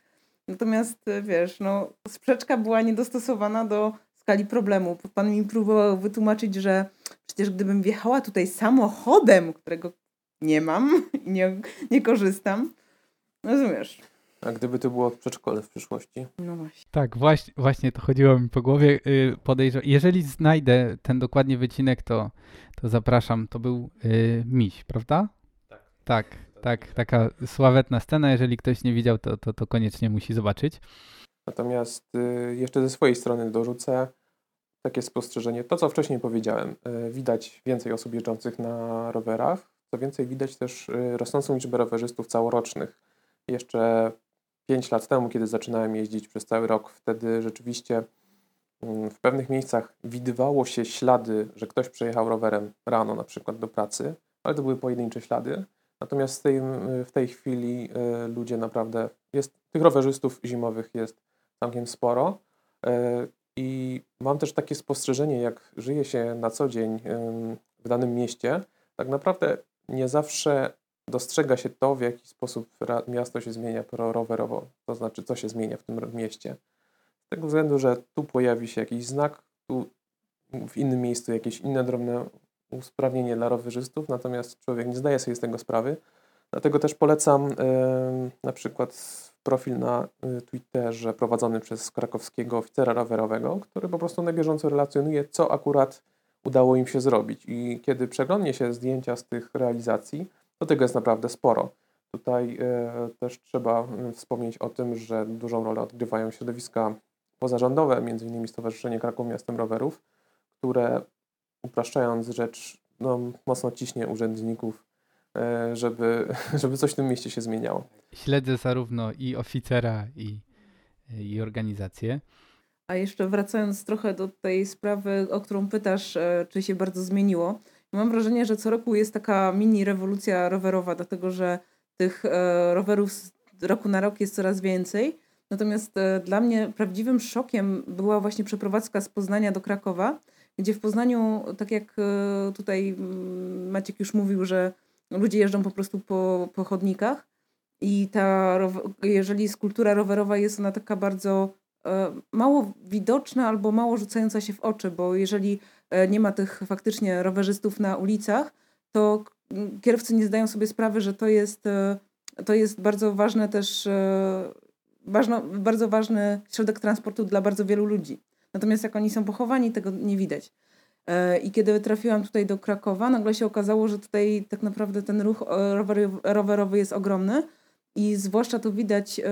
Natomiast e, wiesz, no sprzeczka była niedostosowana do skali problemu. Pan mi próbował wytłumaczyć, że przecież gdybym wjechała tutaj samochodem, którego nie mam i nie, nie korzystam, rozumiesz? A gdyby to było przedszkole w przyszłości? No właśnie. Tak, właśnie, właśnie to chodziło mi po głowie. Yy, Jeżeli znajdę ten dokładnie wycinek, to, to zapraszam. To był yy, miś, prawda? Tak. Tak, tak, taka sławetna scena. Jeżeli ktoś nie widział, to, to, to koniecznie musi zobaczyć. Natomiast y, jeszcze ze swojej strony dorzucę takie spostrzeżenie. To, co wcześniej powiedziałem, y, widać więcej osób jeżdżących na rowerach. Co więcej, widać też y, rosnącą liczbę rowerzystów całorocznych. Jeszcze 5 lat temu, kiedy zaczynałem jeździć przez cały rok, wtedy rzeczywiście mm, w pewnych miejscach widywało się ślady, że ktoś przejechał rowerem rano na przykład do pracy, ale to były pojedyncze ślady. Natomiast w tej, w tej chwili y, ludzie naprawdę, jest, tych rowerzystów zimowych jest całkiem sporo. E, I mam też takie spostrzeżenie, jak żyje się na co dzień w danym mieście, tak naprawdę nie zawsze dostrzega się to, w jaki sposób miasto się zmienia prorowerowo, to znaczy co się zmienia w tym mieście. Z tego względu, że tu pojawi się jakiś znak, tu w innym miejscu jakieś inne drobne usprawnienie dla rowerzystów, natomiast człowiek nie zdaje sobie z tego sprawy. Dlatego też polecam na przykład profil na y, Twitterze prowadzony przez krakowskiego oficera rowerowego, który po prostu na bieżąco relacjonuje, co akurat udało im się zrobić. I kiedy przeglądnie się zdjęcia z tych realizacji, to tego jest naprawdę sporo. Tutaj e, też trzeba y, wspomnieć o tym, że dużą rolę odgrywają środowiska pozarządowe, m.in. Stowarzyszenie Kraków Miastem Rowerów, które upraszczając rzecz, no, mocno ciśnie urzędników, e, żeby, żeby coś w tym mieście się zmieniało. Śledzę zarówno i oficera, i, i organizację. A jeszcze wracając trochę do tej sprawy, o którą pytasz, e, czy się bardzo zmieniło. Mam wrażenie, że co roku jest taka mini rewolucja rowerowa, dlatego że tych e, rowerów z roku na rok jest coraz więcej. Natomiast dla mnie prawdziwym szokiem była właśnie przeprowadzka z Poznania do Krakowa, gdzie w Poznaniu, tak jak e, tutaj Maciek już mówił, że ludzie jeżdżą po prostu po, po chodnikach i ta, jeżeli skulptura rowerowa jest ona taka bardzo e, mało widoczna albo mało rzucająca się w oczy, bo jeżeli e, nie ma tych faktycznie rowerzystów na ulicach, to kierowcy nie zdają sobie sprawy, że to jest, to jest bardzo ważne też, ważno, bardzo ważny środek transportu dla bardzo wielu ludzi. Natomiast jak oni są pochowani, tego nie widać. E, I kiedy trafiłam tutaj do Krakowa, nagle się okazało, że tutaj tak naprawdę ten ruch e, rowerowy jest ogromny. I zwłaszcza to widać e,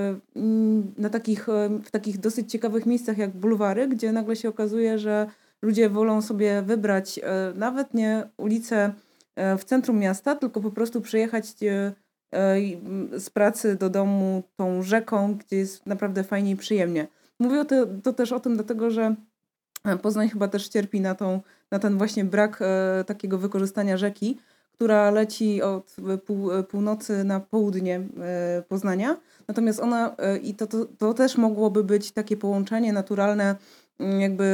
na takich, w takich dosyć ciekawych miejscach jak bulwary, gdzie nagle się okazuje, że ludzie wolą sobie wybrać nawet nie ulicę w centrum miasta, tylko po prostu przyjechać z pracy do domu tą rzeką, gdzie jest naprawdę fajnie i przyjemnie. Mówię to, to też o tym, dlatego że Poznań chyba też cierpi na, tą, na ten właśnie brak e, takiego wykorzystania rzeki, która leci od pół, północy na południe e, Poznania. Natomiast ona, e, i to, to, to też mogłoby być takie połączenie naturalne mm, jakby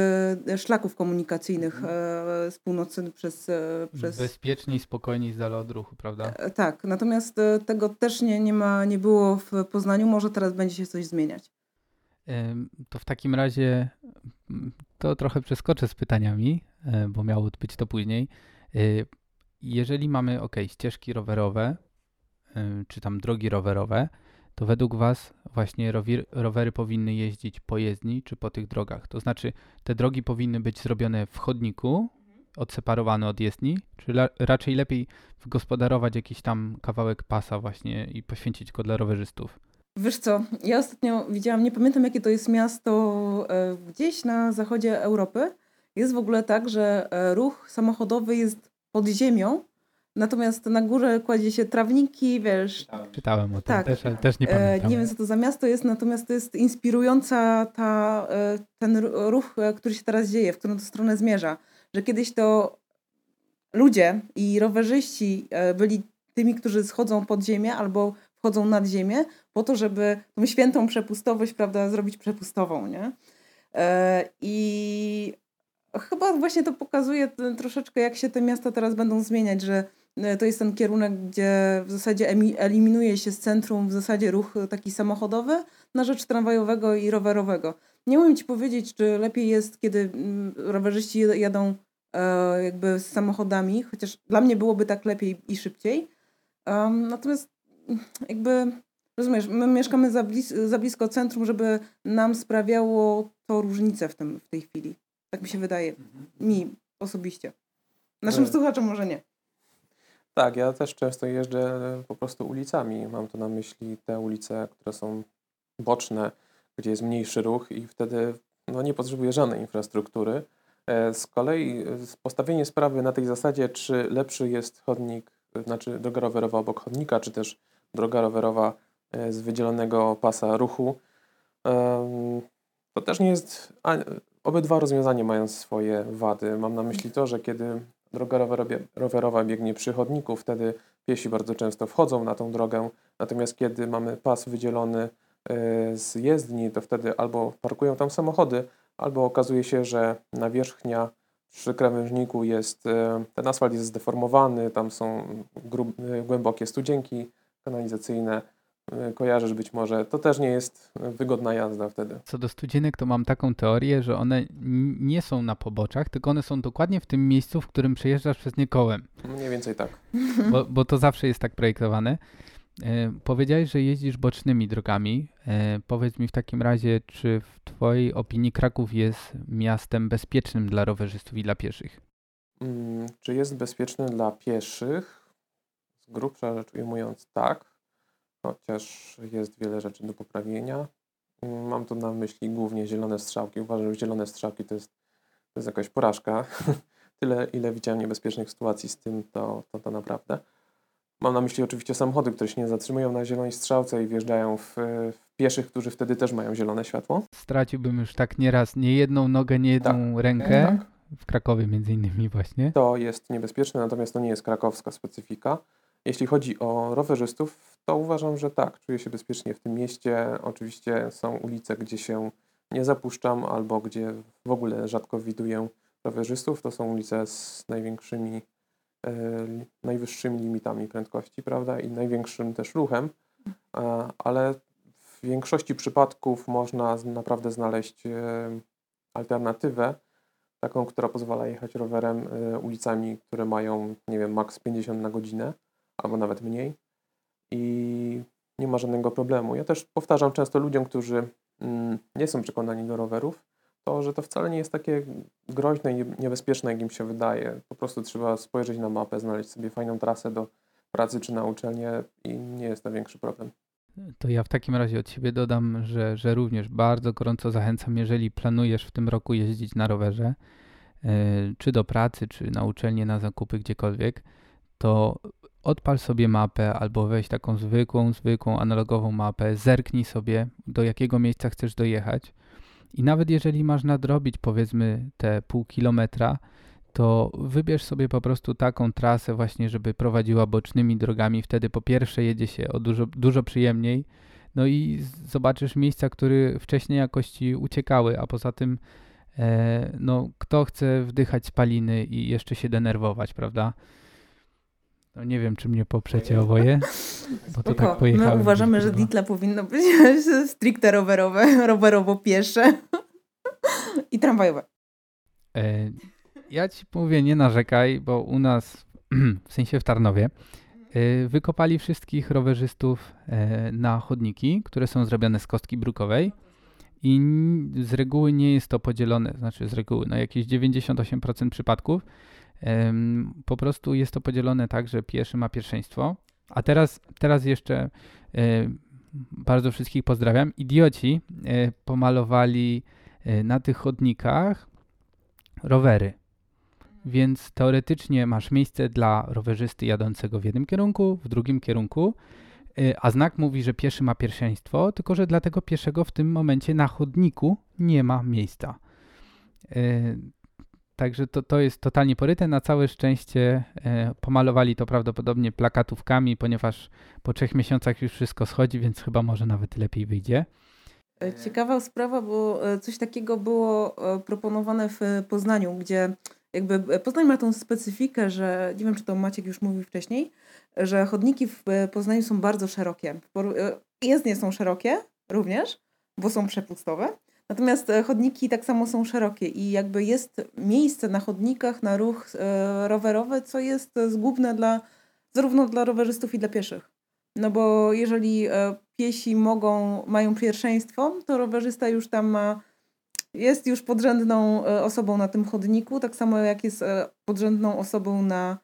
szlaków komunikacyjnych mhm. z północy przez, przez... Bezpieczniej, spokojniej z dala od ruchu, prawda? Tak, natomiast tego też nie, nie, ma, nie było w Poznaniu, może teraz będzie się coś zmieniać. To w takim razie mm, to trochę przeskoczę z pytaniami, e, bo miało być to później. E, jeżeli mamy ok, ścieżki rowerowe, e, czy tam drogi rowerowe, to według Was właśnie rowery powinny jeździć po jezdni czy po tych drogach? To znaczy, te drogi powinny być zrobione w chodniku, odseparowane od jezdni, czy raczej lepiej wygospodarować jakiś tam kawałek pasa właśnie i poświęcić go dla rowerzystów? Wiesz co, ja ostatnio widziałam, nie pamiętam jakie to jest miasto, e, gdzieś na zachodzie Europy. Jest w ogóle tak, że e, ruch samochodowy jest pod ziemią, natomiast na górze kładzie się trawniki, wiesz. Czytałem o tym tak. też, też nie e, pamiętam. Nie wiem, co to za miasto jest, natomiast to jest inspirująca ta, ten ruch, który się teraz dzieje, w którą to stronę zmierza. Że kiedyś to ludzie i rowerzyści byli tymi, którzy schodzą pod ziemię albo wchodzą nad ziemię, po to, żeby tą świętą przepustowość, prawda, zrobić przepustową, nie? E, I chyba właśnie to pokazuje troszeczkę, jak się te miasta teraz będą zmieniać, że e, to jest ten kierunek, gdzie w zasadzie eliminuje się z centrum w zasadzie ruch taki samochodowy na rzecz tramwajowego i rowerowego. Nie umiem ci powiedzieć, czy lepiej jest, kiedy mm, rowerzyści jadą e, jakby z samochodami, chociaż dla mnie byłoby tak lepiej i szybciej. natomiast jakby, rozumiesz, my mieszkamy za, blis za blisko centrum, żeby nam sprawiało to różnicę w, tym, w tej chwili. Tak mi się wydaje. Mhm. Mi osobiście. Naszym e... słuchaczom może nie. Tak, ja też często jeżdżę po prostu ulicami. Mam tu na myśli te ulice, które są boczne, gdzie jest mniejszy ruch i wtedy no, nie potrzebuję żadnej infrastruktury. E, z kolei postawienie sprawy na tej zasadzie, czy lepszy jest chodnik, znaczy droga rowerowa obok chodnika, czy też droga rowerowa e, z wydzielonego pasa ruchu. To też nie jest. Obydwa rozwiązania mają swoje wady. Mam na myśli to, że kiedy droga rowerowa biegnie przy chodniku, wtedy piesi bardzo często wchodzą na tą drogę, natomiast kiedy mamy pas wydzielony e, z jezdni, to wtedy albo parkują tam samochody, albo okazuje się, że nawierzchnia przy krawężniku jest, e, ten asfalt jest zdeformowany, tam są grub, e, głębokie studzienki kanalizacyjne, kojarzysz być może, to też nie jest wygodna jazda wtedy. Co do studzienek, to mam taką teorię, że one nie są na poboczach, tylko one są dokładnie w tym miejscu, w którym przejeżdżasz przez nie kołem. Mniej więcej tak. Bo, bo to zawsze jest tak projektowane. E, powiedziałeś, że jeździsz bocznymi drogami. E, powiedz mi w takim razie, czy w Twojej opinii Kraków jest miastem bezpiecznym dla rowerzystów i dla pieszych? Mm, czy jest bezpieczny dla pieszych? Z grubsza rzecz ujmując tak, chociaż jest wiele rzeczy do poprawienia. Mam tu na myśli głównie zielone strzałki. Uważam, że zielone strzałki to jest, to jest jakaś porażka. Tyle, ile widziałem niebezpiecznych sytuacji z tym, to, to, to naprawdę. Mam na myśli oczywiście samochody, które się nie zatrzymują na zielonej strzałce i wjeżdżają w, w pieszych, którzy wtedy też mają zielone światło. Straciłbym już tak nieraz nie jedną nogę, nie jedną Tak. rękę. Tak. W Krakowie między innymi właśnie. To jest niebezpieczne, natomiast to nie jest krakowska specyfika. Jeśli chodzi o rowerzystów, to uważam, że tak, czuję się bezpiecznie w tym mieście. Oczywiście są ulice, gdzie się nie zapuszczam albo gdzie w ogóle rzadko widuję rowerzystów. To są ulice z największymi, e, najwyższymi limitami prędkości, prawda, i największym też ruchem, e, ale w większości przypadków można naprawdę znaleźć e, alternatywę, taką, która pozwala jechać rowerem y, ulicami, które mają, nie wiem, maks 50 na godzinę, albo nawet mniej i nie ma żadnego problemu. Ja też powtarzam często ludziom, którzy mm, nie są przekonani do rowerów, to, że to wcale nie jest takie groźne i nie- niebezpieczne, jak im się wydaje. Po prostu trzeba spojrzeć na mapę, znaleźć sobie fajną trasę do pracy czy na uczelnię i nie jest to większy problem. To ja w takim razie od siebie dodam, że, że również bardzo gorąco zachęcam, jeżeli planujesz w tym roku jeździć na rowerze, yy, czy do pracy, czy na uczelnię, na zakupy, gdziekolwiek, to odpal sobie mapę albo weź taką zwykłą, zwykłą analogową mapę, zerknij sobie, do jakiego miejsca chcesz dojechać. I nawet jeżeli masz nadrobić powiedzmy te pół kilometra, to wybierz sobie po prostu taką trasę właśnie, żeby prowadziła bocznymi drogami. Wtedy po pierwsze jedzie się o dużo, dużo przyjemniej, no i zobaczysz miejsca, które wcześniej jakoś ci uciekały, a poza tym e, no, kto chce wdychać spaliny i jeszcze się denerwować, prawda? No nie wiem, czy mnie poprzecie oboje, bo to tak pojechałem. My uważamy, że. Ditla powinno być stricte rowerowe, rowerowo-piesze i tramwajowe. E, ja ci mówię, nie narzekaj, bo u nas, w sensie w Tarnowie, e, wykopali wszystkich rowerzystów e, na chodniki, które są zrobione z kostki brukowej i z reguły nie jest to podzielone, znaczy z reguły, na jakieś 98% przypadków, po prostu jest to podzielone tak, że pieszy ma pierwszeństwo. A teraz, teraz jeszcze e, bardzo wszystkich pozdrawiam. Idioci e, pomalowali e, na tych chodnikach rowery. Więc teoretycznie masz miejsce dla rowerzysty jadącego w jednym kierunku, w drugim kierunku, a znak mówi, że pieszy ma pierwszeństwo, tylko że dla tego pieszego w tym momencie na chodniku nie ma miejsca. Także to, to jest totalnie poryte. Na całe szczęście e, pomalowali to prawdopodobnie plakatówkami, ponieważ po trzech miesiącach już wszystko schodzi, więc chyba może nawet lepiej wyjdzie. E, Ciekawa sprawa, bo e, coś takiego było e, proponowane w Poznaniu, gdzie jakby Poznań ma tą specyfikę, że nie wiem, czy to Maciek już mówił wcześniej, że chodniki w Poznaniu są bardzo szerokie. Jezdnie są szerokie również, bo są przepustowe. Natomiast e, chodniki tak samo są szerokie i jakby jest miejsce na chodnikach na ruch e, rowerowy, co jest e, zgubne dla zarówno dla rowerzystów i dla pieszych. No bo jeżeli piesi mogą, mają pierwszeństwo, to rowerzysta już tam ma, jest już podrzędną osobą na tym chodniku, tak samo jak jest podrzędną osobą na,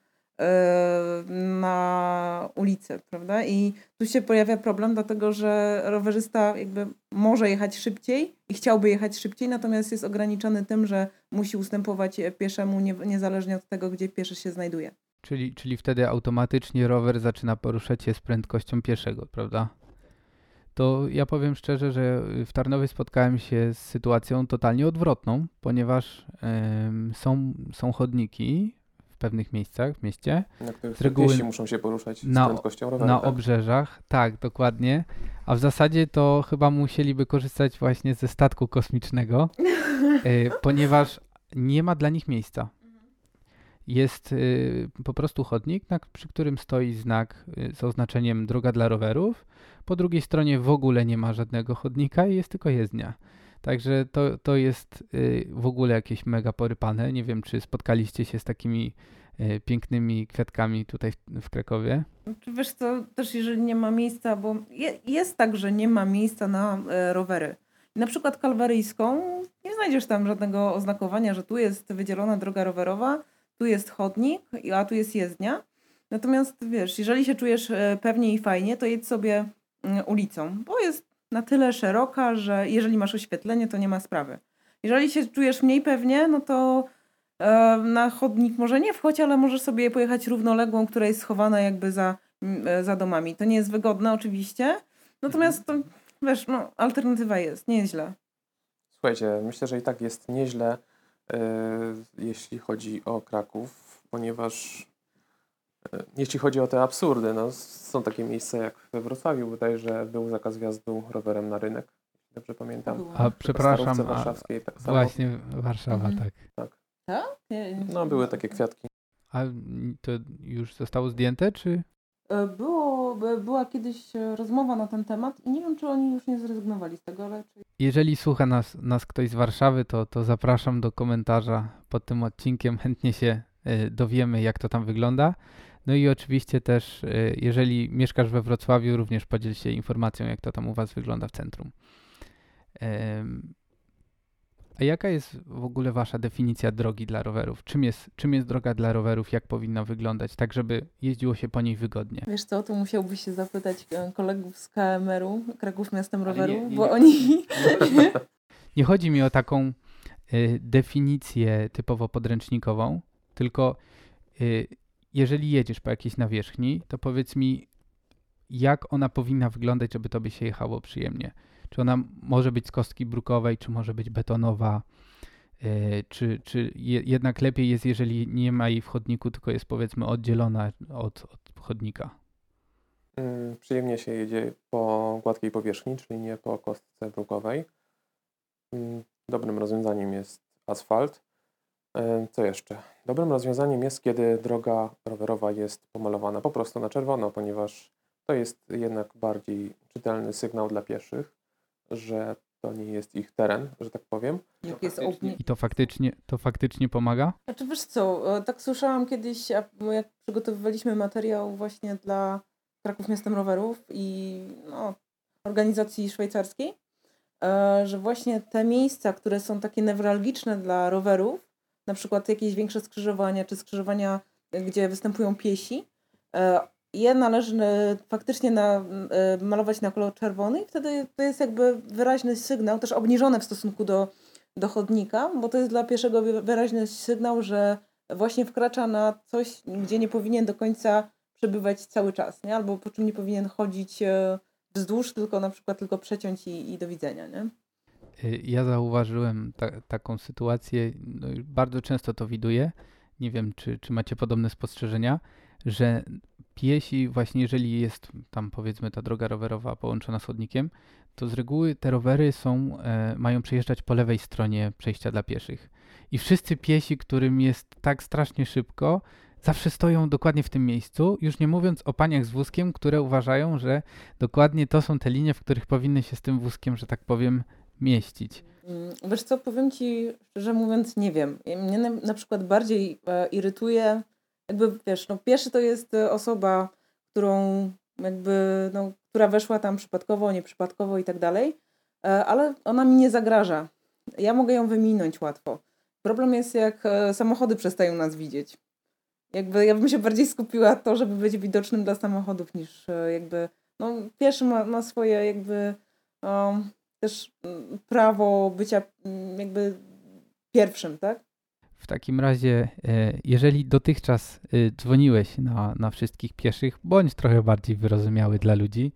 na ulicy, prawda? I tu się pojawia problem, dlatego że rowerzysta jakby może jechać szybciej i chciałby jechać szybciej, natomiast jest ograniczony tym, że musi ustępować pieszemu nie, niezależnie od tego, gdzie pieszy się znajduje. Czyli, czyli wtedy automatycznie rower zaczyna poruszać się z prędkością pieszego, prawda? To ja powiem szczerze, że w Tarnowie spotkałem się z sytuacją totalnie odwrotną, ponieważ są, są chodniki w pewnych miejscach w mieście, Na Z reguły piesi muszą się poruszać na- z prędkością roweru. na tak? obrzeżach, tak, dokładnie, a w zasadzie to chyba musieliby korzystać właśnie ze statku kosmicznego, e, ponieważ nie ma dla nich miejsca. Jest y, po prostu chodnik, na, przy którym stoi znak y, z oznaczeniem droga dla rowerów. Po drugiej stronie w ogóle nie ma żadnego chodnika i jest tylko jezdnia. Także to, to jest y, w ogóle jakieś mega porypane. Nie wiem, czy spotkaliście się z takimi y, pięknymi kwiatkami tutaj w, Krakowie. Wiesz co, też jeżeli nie ma miejsca, bo je, jest tak, że nie ma miejsca na e, rowery. Na przykład kalwaryjską nie znajdziesz tam żadnego oznakowania, że tu jest wydzielona droga rowerowa, tu jest chodnik, a tu jest jezdnia. Natomiast wiesz, jeżeli się czujesz e, pewnie i fajnie, to jedź sobie mm, ulicą, bo jest na tyle szeroka, że jeżeli masz oświetlenie, to nie ma sprawy. Jeżeli się czujesz mniej pewnie, no to e, na chodnik może nie wchodź, ale możesz sobie pojechać równoległą, która jest schowana jakby za, e, za domami. To nie jest wygodne oczywiście, natomiast to, wiesz, no, alternatywa jest, nie jest źle. Słuchajcie, myślę, że i tak jest nieźle, e, jeśli chodzi o Kraków, ponieważ jeśli chodzi o te absurdy, no, są takie miejsca jak we Wrocławiu, bodajże był zakaz wjazdu rowerem na rynek, dobrze pamiętam. A przepraszam, warszawskiej tak samo. właśnie Warszawa, Mhm. tak. Tak? Nie No, były takie kwiatki. A to już zostało zdjęte, czy? E, Było, by- była kiedyś e, rozmowa na ten temat i nie wiem, czy oni już nie zrezygnowali z tego, ale czy... Jeżeli słucha nas, nas ktoś z Warszawy, to, to zapraszam do komentarza pod tym odcinkiem. Chętnie się e, dowiemy, jak to tam wygląda. No i oczywiście też, e, jeżeli mieszkasz we Wrocławiu, również podziel się informacją, jak to tam u Was wygląda w centrum. A jaka jest w ogóle Wasza definicja drogi dla rowerów? Czym jest, czym jest droga dla rowerów? Jak powinna wyglądać, tak żeby jeździło się po niej wygodnie? Wiesz co, to musiałbyś się zapytać e, kolegów z KMR-u, Kraków Miastem Roweru, nie- nie- bo oni... Nie chodzi mi o taką y, definicję typowo podręcznikową, tylko y, jeżeli jedziesz po jakiejś nawierzchni, to powiedz mi, jak ona powinna wyglądać, żeby tobie się jechało przyjemnie. Czy ona może być z kostki brukowej, czy może być betonowa, y, czy, czy je, jednak lepiej jest, jeżeli nie ma jej w chodniku, tylko jest powiedzmy oddzielona od, od chodnika. Mm, Przyjemnie się jedzie po gładkiej powierzchni, czyli nie po kostce brukowej. Mm, Dobrym rozwiązaniem jest asfalt. E, Co jeszcze? Dobrym rozwiązaniem jest, kiedy droga rowerowa jest pomalowana po prostu na czerwono, ponieważ to jest jednak bardziej czytelny sygnał dla pieszych, że to nie jest ich teren, że tak powiem. Jak jest. I to faktycznie, to faktycznie pomaga? Znaczy wiesz co, e, tak słyszałam kiedyś, a- jak przygotowywaliśmy materiał właśnie dla Kraków Miastem Rowerów i no, organizacji szwajcarskiej, e, że właśnie te miejsca, które są takie newralgiczne dla rowerów, na przykład jakieś większe skrzyżowania, czy skrzyżowania, gdzie występują piesi, e, je należy e, faktycznie na, e, malować na kolor czerwony i wtedy to jest jakby wyraźny sygnał, też obniżone w stosunku do, do chodnika, bo to jest dla pieszego wy- wyraźny sygnał, że właśnie wkracza na coś, gdzie nie powinien do końca przebywać cały czas, nie? albo po czym nie powinien chodzić wzdłuż, tylko na przykład tylko przeciąć i, i do widzenia. Nie? Y, Ja zauważyłem ta, taką sytuację, no bardzo często to widuję. Nie wiem, czy, czy macie podobne spostrzeżenia, że piesi, właśnie jeżeli jest tam powiedzmy ta droga rowerowa połączona z chodnikiem, to z reguły te rowery są, e, mają przejeżdżać po lewej stronie przejścia dla pieszych. I wszyscy piesi, którym jest tak strasznie szybko, zawsze stoją dokładnie w tym miejscu, już nie mówiąc o paniach z wózkiem, które uważają, że dokładnie to są te linie, w których powinny się z tym wózkiem, że tak powiem, mieścić. Mm, Wiesz co, powiem Ci szczerze mówiąc, nie wiem. Mnie na, na przykład bardziej e, irytuje, jakby wiesz, no pieszy to jest e, osoba, którą jakby, no, która weszła tam przypadkowo, nieprzypadkowo i tak dalej, e, ale ona mi nie zagraża. Ja mogę ją wyminąć łatwo. Problem jest, jak e, samochody przestają nas widzieć. Jakby ja bym się bardziej skupiła to, żeby być widocznym dla samochodów, niż jakby, no pieszy ma, ma swoje jakby um, też mm, prawo bycia mm, jakby pierwszym, tak? W takim razie, e, jeżeli dotychczas e, dzwoniłeś na, na wszystkich pieszych, bądź trochę bardziej wyrozumiały dla ludzi,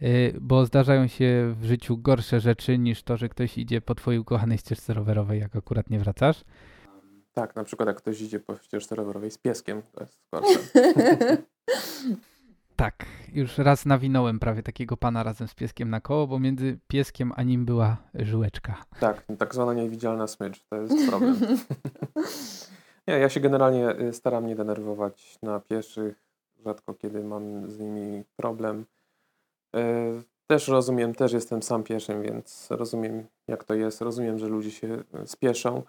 e, bo zdarzają się w życiu gorsze rzeczy niż to, że ktoś idzie po twojej ukochanej ścieżce rowerowej, jak akurat nie wracasz. Tak, na przykład jak ktoś idzie po ścieżce rowerowej z pieskiem, to jest gorsze. Tak, już raz nawinąłem prawie takiego pana razem z pieskiem na koło, bo między pieskiem a nim była żyłeczka. Tak, tak zwana niewidzialna smycz, to jest problem. nie, ja się generalnie y, staram nie denerwować na pieszych, rzadko kiedy mam z nimi problem. Y, też rozumiem, też jestem sam pieszym, więc rozumiem jak to jest, rozumiem, że ludzie się y, spieszą.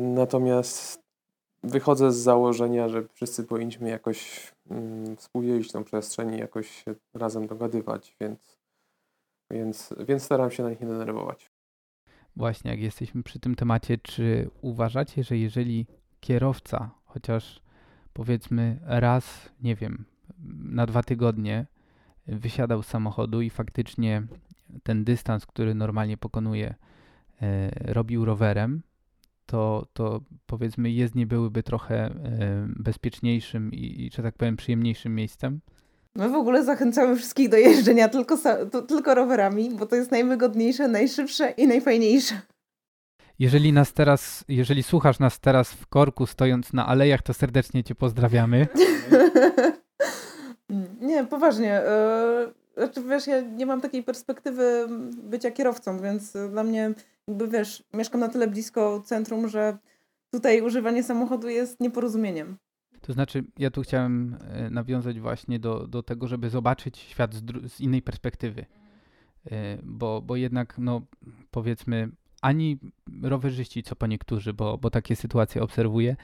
Natomiast wychodzę z założenia, że wszyscy powinniśmy jakoś mm, współdzielić tą przestrzeń i jakoś się razem dogadywać, więc, więc, więc staram się na nich nie denerwować. Właśnie, jak jesteśmy przy tym temacie, czy uważacie, że jeżeli kierowca chociaż powiedzmy raz, nie wiem, na dwa tygodnie wysiadał z samochodu i faktycznie ten dystans, który normalnie pokonuje, e, robił rowerem, to, to powiedzmy jezdnie byłyby trochę e, bezpieczniejszym i, i, że tak powiem, przyjemniejszym miejscem. My w ogóle zachęcamy wszystkich do jeżdżenia tylko, tylko rowerami, bo to jest najwygodniejsze, najszybsze i najfajniejsze. Jeżeli nas teraz, jeżeli słuchasz nas teraz w korku stojąc na alejach, to serdecznie cię pozdrawiamy. nie, poważnie. E, znaczy, wiesz, ja nie mam takiej perspektywy bycia kierowcą, więc dla mnie jakby wiesz, mieszkam na tyle blisko centrum, że tutaj używanie samochodu jest nieporozumieniem. To znaczy, ja tu chciałem e, nawiązać właśnie do, do tego, żeby zobaczyć świat z, z innej perspektywy. E, bo, bo jednak, no powiedzmy, ani rowerzyści, co po niektórzy, bo, bo takie sytuacje obserwuję,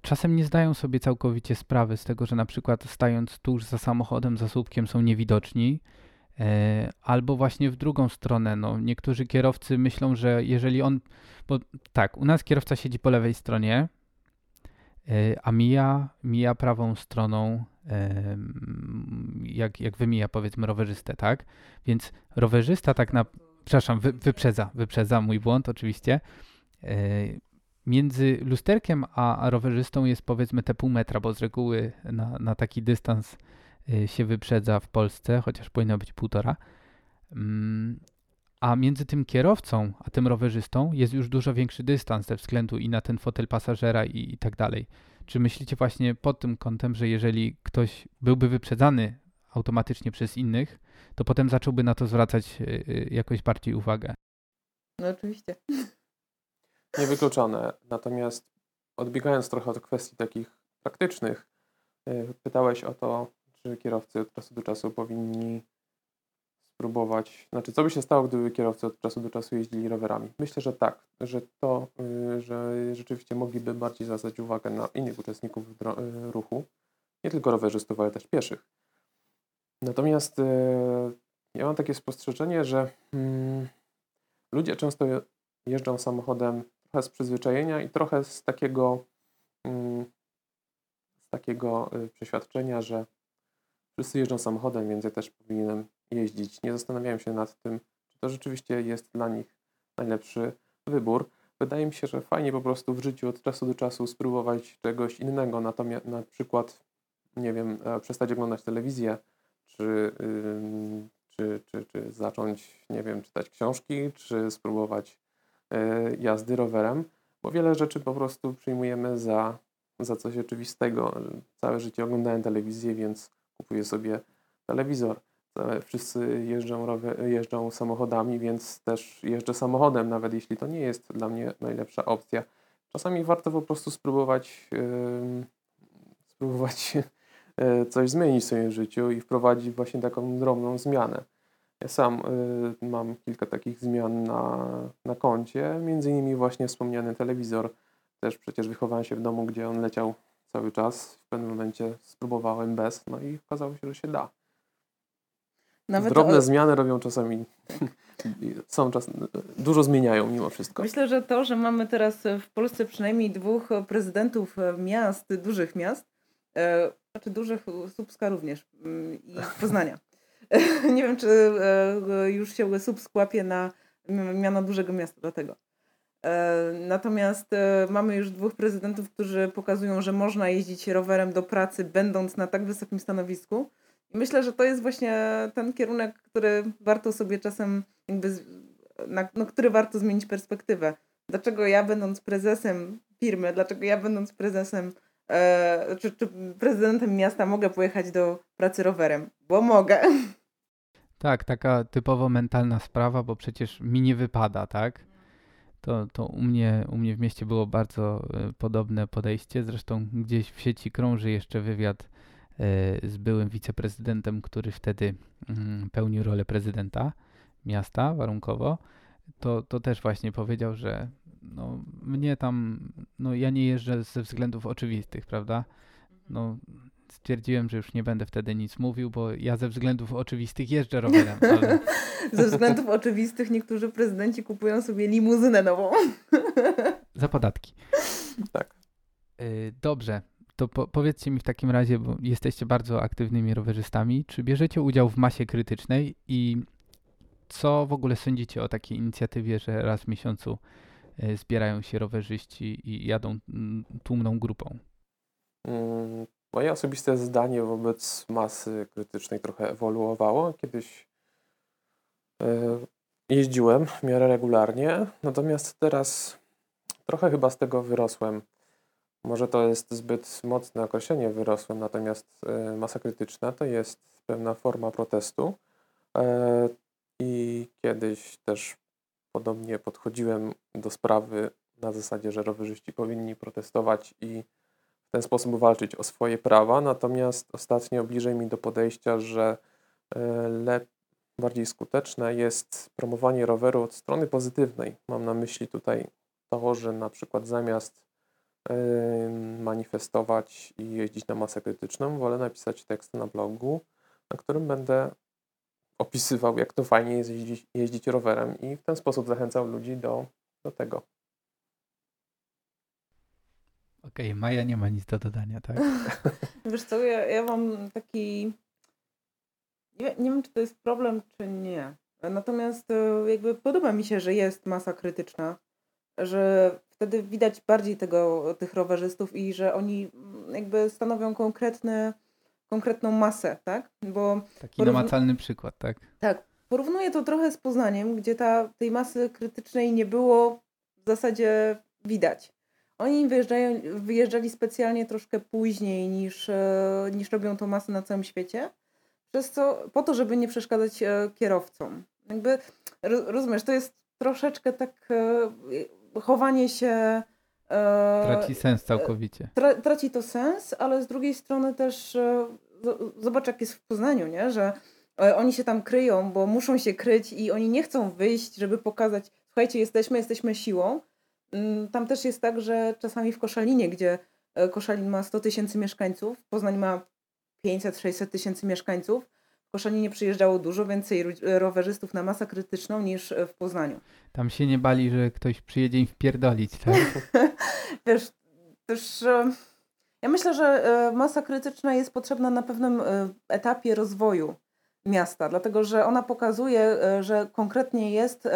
czasem nie zdają sobie całkowicie sprawy z tego, że na przykład stając tuż za samochodem, za słupkiem są niewidoczni, albo właśnie w drugą stronę. No, niektórzy kierowcy myślą, że jeżeli on. Bo tak, u nas kierowca siedzi po lewej stronie, e, a mija, mija prawą stroną, jak, jak wymija powiedzmy rowerzystę, tak? Więc rowerzysta tak na. Przepraszam, wy, wyprzedza, wyprzedza mój błąd oczywiście. E, między lusterkiem a, rowerzystą jest powiedzmy te pół metra, bo z reguły na, na taki dystans się wyprzedza w Polsce, chociaż powinno być półtora. Mm, a między tym kierowcą a tym rowerzystą jest już dużo większy dystans ze względu i na ten fotel pasażera i, i tak dalej. Czy myślicie właśnie pod tym kątem, że jeżeli ktoś byłby wyprzedzany automatycznie przez innych, to potem zacząłby na to zwracać y, y, jakoś bardziej uwagę? No oczywiście. Niewykluczone. Natomiast odbiegając trochę od kwestii takich praktycznych, pytałeś o to, czy kierowcy od czasu do czasu powinni spróbować, znaczy co by się stało, gdyby kierowcy od czasu do czasu jeździli rowerami? Myślę, że tak, że to, y, że rzeczywiście mogliby bardziej zwracać uwagę na innych uczestników y, ruchu, nie tylko rowerzystów, ale też pieszych. Natomiast y, ja mam takie spostrzeżenie, że mm, ludzie często jeżdżą samochodem trochę z przyzwyczajenia i trochę z takiego, mm, z takiego przeświadczenia, że Wszyscy jeżdżą samochodem, więc ja też powinienem jeździć. Nie zastanawiałem się nad tym, czy to rzeczywiście jest dla nich najlepszy wybór. Wydaje mi się, że fajnie po prostu w życiu od czasu do czasu spróbować czegoś innego, natomiast na przykład, nie wiem, e, przestać oglądać telewizję, czy, yy, czy, czy, czy zacząć, nie wiem, czytać książki, czy spróbować yy, jazdy rowerem, bo wiele rzeczy po prostu przyjmujemy za, za coś oczywistego. Całe życie oglądałem telewizję, więc kupuję sobie telewizor. Wszyscy jeżdżą, jeżdżą samochodami, więc też jeżdżę samochodem, nawet jeśli to nie jest dla mnie najlepsza opcja. Czasami warto po prostu spróbować, yy, spróbować yy, coś zmienić w swoim życiu i wprowadzić właśnie taką drobną zmianę. Ja sam yy, mam kilka takich zmian na, na koncie, między innymi właśnie wspomniany telewizor. Też przecież wychowałem się w domu, gdzie on leciał cały czas. W pewnym momencie spróbowałem bez, no i okazało się, że się da. Nawet Drobne o... zmiany robią czasami, są czas, dużo zmieniają mimo wszystko. Myślę, że to, że mamy teraz w Polsce przynajmniej dwóch prezydentów miast, dużych miast, e, znaczy dużych, Słupska również mm, i Poznania. Nie wiem, czy e, już się Słupsk łapie na miano dużego miasta, dlatego. E, natomiast e, mamy już dwóch prezydentów, którzy pokazują, że można jeździć rowerem do pracy, będąc na tak wysokim stanowisku. I myślę, że to jest właśnie ten kierunek, który warto sobie czasem, jakby, na no, który warto zmienić perspektywę. Dlaczego ja, będąc prezesem firmy, dlaczego ja, będąc prezesem e, czy, czy prezydentem miasta mogę pojechać do pracy rowerem, bo mogę. Tak, taka typowo mentalna sprawa, bo przecież mi nie wypada, tak? To, to u, mnie, u mnie w mieście było bardzo e, podobne podejście. Zresztą gdzieś w sieci krąży jeszcze wywiad e, z byłym wiceprezydentem, który wtedy mm, pełnił rolę prezydenta miasta warunkowo. To, to też właśnie powiedział, że no, mnie tam, no ja nie jeżdżę ze względów oczywistych, prawda? No, stwierdziłem, że już nie będę wtedy nic mówił, bo ja ze względów oczywistych jeżdżę rowerem. Ale... ze względów oczywistych niektórzy prezydenci kupują sobie limuzynę nową. Za podatki. Tak. Y, dobrze. To po powiedzcie mi w takim razie, bo jesteście bardzo aktywnymi rowerzystami, czy bierzecie udział w masie krytycznej i co w ogóle sądzicie o takiej inicjatywie, że raz w miesiącu y, zbierają się rowerzyści i jadą mm, tłumną grupą? Moje osobiste zdanie wobec masy krytycznej trochę ewoluowało. Kiedyś e, jeździłem w miarę regularnie, natomiast teraz trochę chyba z tego wyrosłem. Może to jest zbyt mocne określenie wyrosłem, natomiast e, masa krytyczna to jest pewna forma protestu. E, I kiedyś też podobnie podchodziłem do sprawy na zasadzie, że rowerzyści powinni protestować i w ten sposób walczyć o swoje prawa, natomiast ostatnio bliżej mi do podejścia, że e, lep, bardziej skuteczne jest promowanie roweru od strony pozytywnej. Mam na myśli tutaj to, że na przykład zamiast manifestować i jeździć na masę krytyczną, wolę napisać tekst na blogu, na którym będę opisywał, jak to fajnie jest jeździć, jeździć rowerem i w ten sposób zachęcał ludzi do, do tego. Okej, okay, Maja nie ma nic do dodania, tak? Wiesz co, ja, ja mam taki... Nie, nie wiem, czy to jest problem, czy nie. Natomiast e, jakby podoba mi się, że jest masa krytyczna, że wtedy widać bardziej tego, tych rowerzystów i że oni mm, jakby stanowią konkretny, konkretną masę, tak? Bo Taki porów... namacalny przykład, tak? Tak. Porównuję to trochę z Poznaniem, gdzie ta, tej masy krytycznej nie było w zasadzie widać. Oni wyjeżdżają, wyjeżdżali specjalnie troszkę później niż, e, niż robią to masy na całym świecie, przez co, po to, żeby nie przeszkadzać e, kierowcom. Jakby, rozumiesz, to jest troszeczkę tak e, chowanie się... Traci sens całkowicie. Tra, traci to sens, ale z drugiej strony też zobacz jak jest w Poznaniu, nie? że oni się tam kryją, bo muszą się kryć i oni nie chcą wyjść, żeby pokazać, słuchajcie, jesteśmy, jesteśmy siłą, tam też jest tak, że czasami w Koszalinie, gdzie e, Koszalin ma 100 tysięcy mieszkańców, Poznań ma 500-600 tysięcy mieszkańców, w Koszalinie przyjeżdżało dużo więcej rowerzystów na masę krytyczną niż e, w Poznaniu. Tam się nie bali, że ktoś przyjedzie im wpierdolić, tak? Wiesz, też e, ja myślę, że masa krytyczna jest potrzebna na pewnym etapie rozwoju miasta, dlatego że ona pokazuje, że konkretnie jest,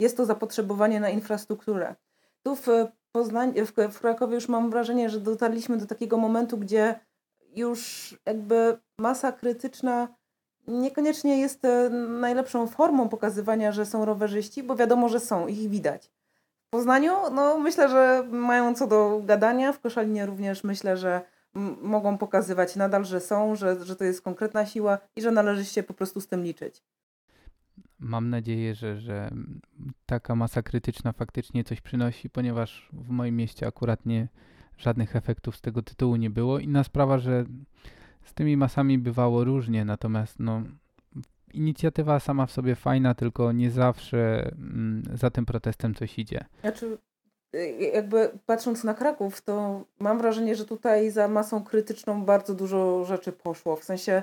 jest to zapotrzebowanie na infrastrukturę. Tu w, Poznań, w, w Krakowie już mam wrażenie, że dotarliśmy do takiego momentu, gdzie już jakby masa krytyczna niekoniecznie jest e, najlepszą formą pokazywania, że są rowerzyści, bo wiadomo, że są, ich widać. W Poznaniu, no myślę, że mają co do gadania, w Koszalinie również myślę, że mogą pokazywać nadal, że są, że, że to jest konkretna siła i że należy się po prostu z tym liczyć mam nadzieję, że, że taka masa krytyczna faktycznie coś przynosi, ponieważ w moim mieście akurat nie żadnych efektów z tego tytułu nie było. Inna sprawa, że z tymi masami bywało różnie, natomiast no, inicjatywa sama w sobie fajna, tylko nie zawsze mm, za tym protestem coś idzie. Znaczy, y, jakby patrząc na Kraków, to mam wrażenie, że tutaj za masą krytyczną bardzo dużo rzeczy poszło. W sensie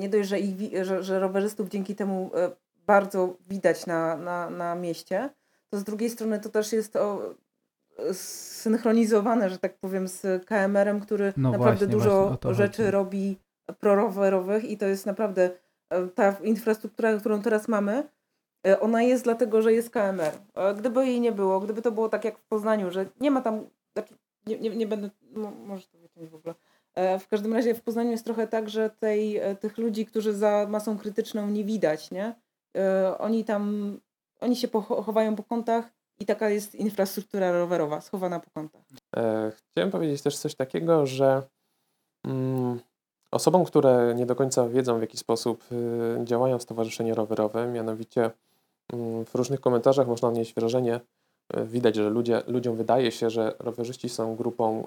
nie dość, że, ich, że, że rowerzystów dzięki temu e, bardzo widać na, na, na mieście, to z drugiej strony to też jest o, synchronizowane, że tak powiem, z KMR-em, który no naprawdę właśnie, dużo właśnie rzeczy chodzi. robi prorowerowych i to jest naprawdę e, ta infrastruktura, którą teraz mamy, e, ona jest dlatego, że jest KMR. Gdyby jej nie było, gdyby to było tak jak w Poznaniu, że nie ma tam, znaczy nie, nie, nie będę, no, może to wyciąć w ogóle. E, w każdym razie w Poznaniu jest trochę tak, że tej, tych ludzi, którzy za masą krytyczną nie widać, nie? E, oni tam, oni się chowają po kątach I taka jest infrastruktura rowerowa, schowana po kątach. E, chciałem powiedzieć też coś takiego, że mm, osobom, które nie do końca wiedzą, w jaki sposób y, działają stowarzyszenia rowerowe, mianowicie mm, w różnych komentarzach można odnieść wrażenie, y, widać, że ludzie, ludziom wydaje się, że rowerzyści są grupą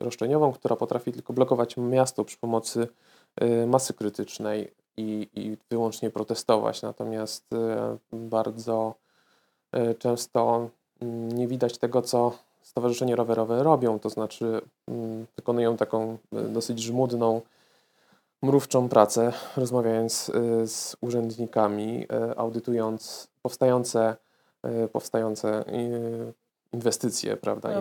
y, roszczeniową, która potrafi tylko blokować miasto przy pomocy masy krytycznej i, i wyłącznie protestować. Natomiast y, bardzo y, często mm, nie widać tego, co stowarzyszenia rowerowe robią, to znaczy mm, wykonują taką y, dosyć żmudną, mrówczą pracę, rozmawiając z urzędnikami, audytując powstające, powstające inwestycje, prawda, No,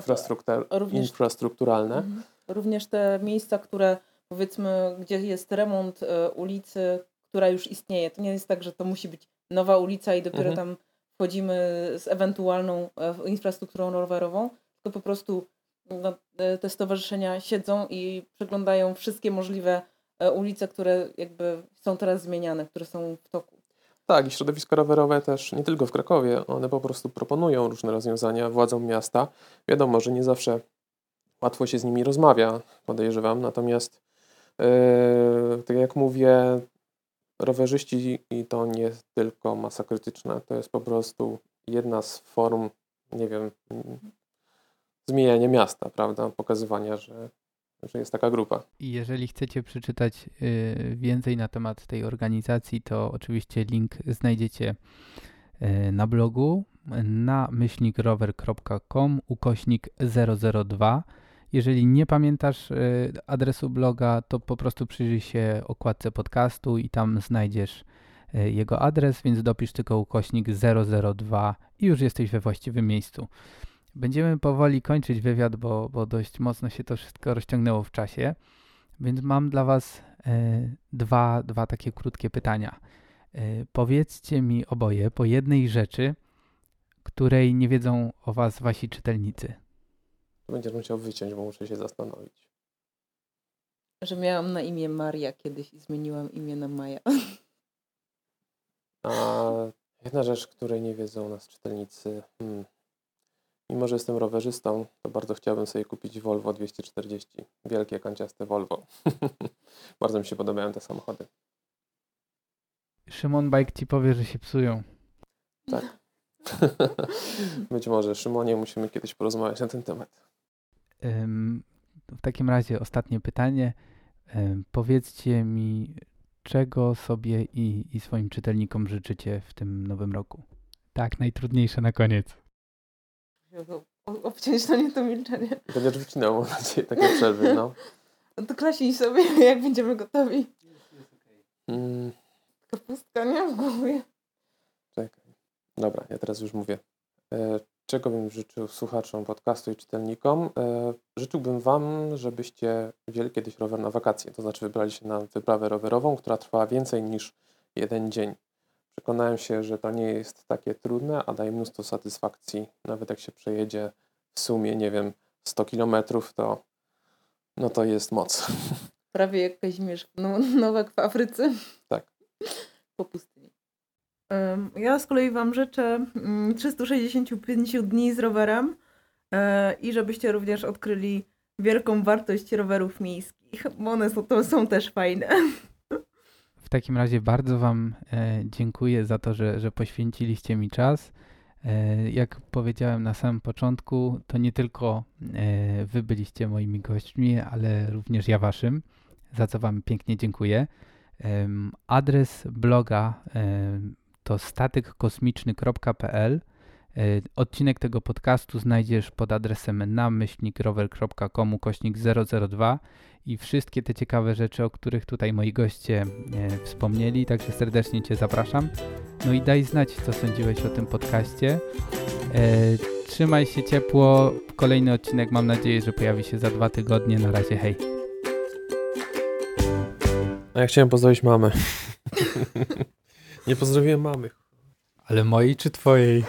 infrastrukturalne. Mhm. Również te miejsca, które powiedzmy, gdzie jest remont e, ulicy, która już istnieje. To nie jest tak, że to musi być nowa ulica i dopiero Mhm. tam wchodzimy z ewentualną e, infrastrukturą rowerową, tylko po prostu no, e, te stowarzyszenia siedzą i przeglądają wszystkie możliwe ulice, które jakby są teraz zmieniane, które są w toku. Tak, i środowiska rowerowe też, nie tylko w Krakowie, one po prostu proponują różne rozwiązania władzom miasta. Wiadomo, że nie zawsze łatwo się z nimi rozmawia, podejrzewam, natomiast tak jak mówię, rowerzyści i to nie tylko masa krytyczna, to jest po prostu jedna z form, nie wiem, zmieniania miasta, prawda, pokazywania, że, że jest taka grupa. Jeżeli chcecie przeczytać y, więcej na temat tej organizacji, to oczywiście link znajdziecie y, na blogu na myślnikrower.com ukośnik 002. Jeżeli nie pamiętasz y, adresu bloga, to po prostu przyjrzyj się okładce podcastu i tam znajdziesz y, jego adres, więc dopisz tylko ukośnik 002 i już jesteś we właściwym miejscu. Będziemy powoli kończyć wywiad, bo, bo dość mocno się to wszystko rozciągnęło w czasie. Więc mam dla Was e, dwa, dwa takie krótkie pytania. E, powiedzcie mi oboje po jednej rzeczy, której nie wiedzą o Was Wasi czytelnicy. Będziesz musiał wyciąć, bo muszę się zastanowić. Że miałam na imię Maria kiedyś i zmieniłam imię na Maja. A jedna rzecz, której nie wiedzą o nas czytelnicy. Hmm. Mimo, że jestem rowerzystą, to bardzo chciałbym sobie kupić Volvo 240. Wielkie, kanciaste Volvo. bardzo mi się podobają te samochody. Szymon Bajk ci powie, że się psują. Być może, Szymonie, musimy kiedyś porozmawiać na ten temat. W takim razie ostatnie pytanie. Powiedzcie mi, czego sobie i, i swoim czytelnikom życzycie w tym nowym roku? Tak, najtrudniejsze na koniec. Obciąć na nie to milczenie. Będziesz wycinał, mam nadzieję, takie przerwy, no. No to klaśnij sobie, jak będziemy gotowi. Mm, Kapustka, nie? W głowie. czekaj. Dobra, ja teraz już mówię. Czego bym życzył słuchaczom podcastu i czytelnikom? E, życzyłbym Wam, żebyście wzięli kiedyś rower na wakacje, to znaczy wybrali się na wyprawę rowerową, która trwa więcej niż jeden dzień. Przekonałem się, że to nie jest takie trudne, a daje mnóstwo satysfakcji. Nawet jak się przejedzie w sumie, nie wiem, 100 kilometrów, to no to jest moc. Prawie jak Kazimierz no, Nowak w Afryce. Tak. Po pustyni. Ja z kolei Wam życzę mm, 365 dni z rowerem e, i żebyście również odkryli wielką wartość rowerów miejskich, bo one są, to są też fajne. W takim razie bardzo Wam e, dziękuję za to, że, że poświęciliście mi czas. E, jak powiedziałem na samym początku, to nie tylko Wy byliście moimi gośćmi, ale również ja Waszym, za co Wam pięknie dziękuję. Adres bloga to statykkosmiczny.pl. E, Odcinek tego podcastu znajdziesz pod adresem na myślnikrower.com ukośnik 002 i wszystkie te ciekawe rzeczy, o których tutaj moi goście e, wspomnieli, także serdecznie Cię zapraszam. No i daj znać, co sądziłeś o tym podcaście. E, trzymaj się ciepło. Kolejny odcinek mam nadzieję, że pojawi się za dwa tygodnie. Na razie, hej. A ja chciałem pozdrowić mamę. nie pozdrowiłem mamy. Ale mojej czy twojej?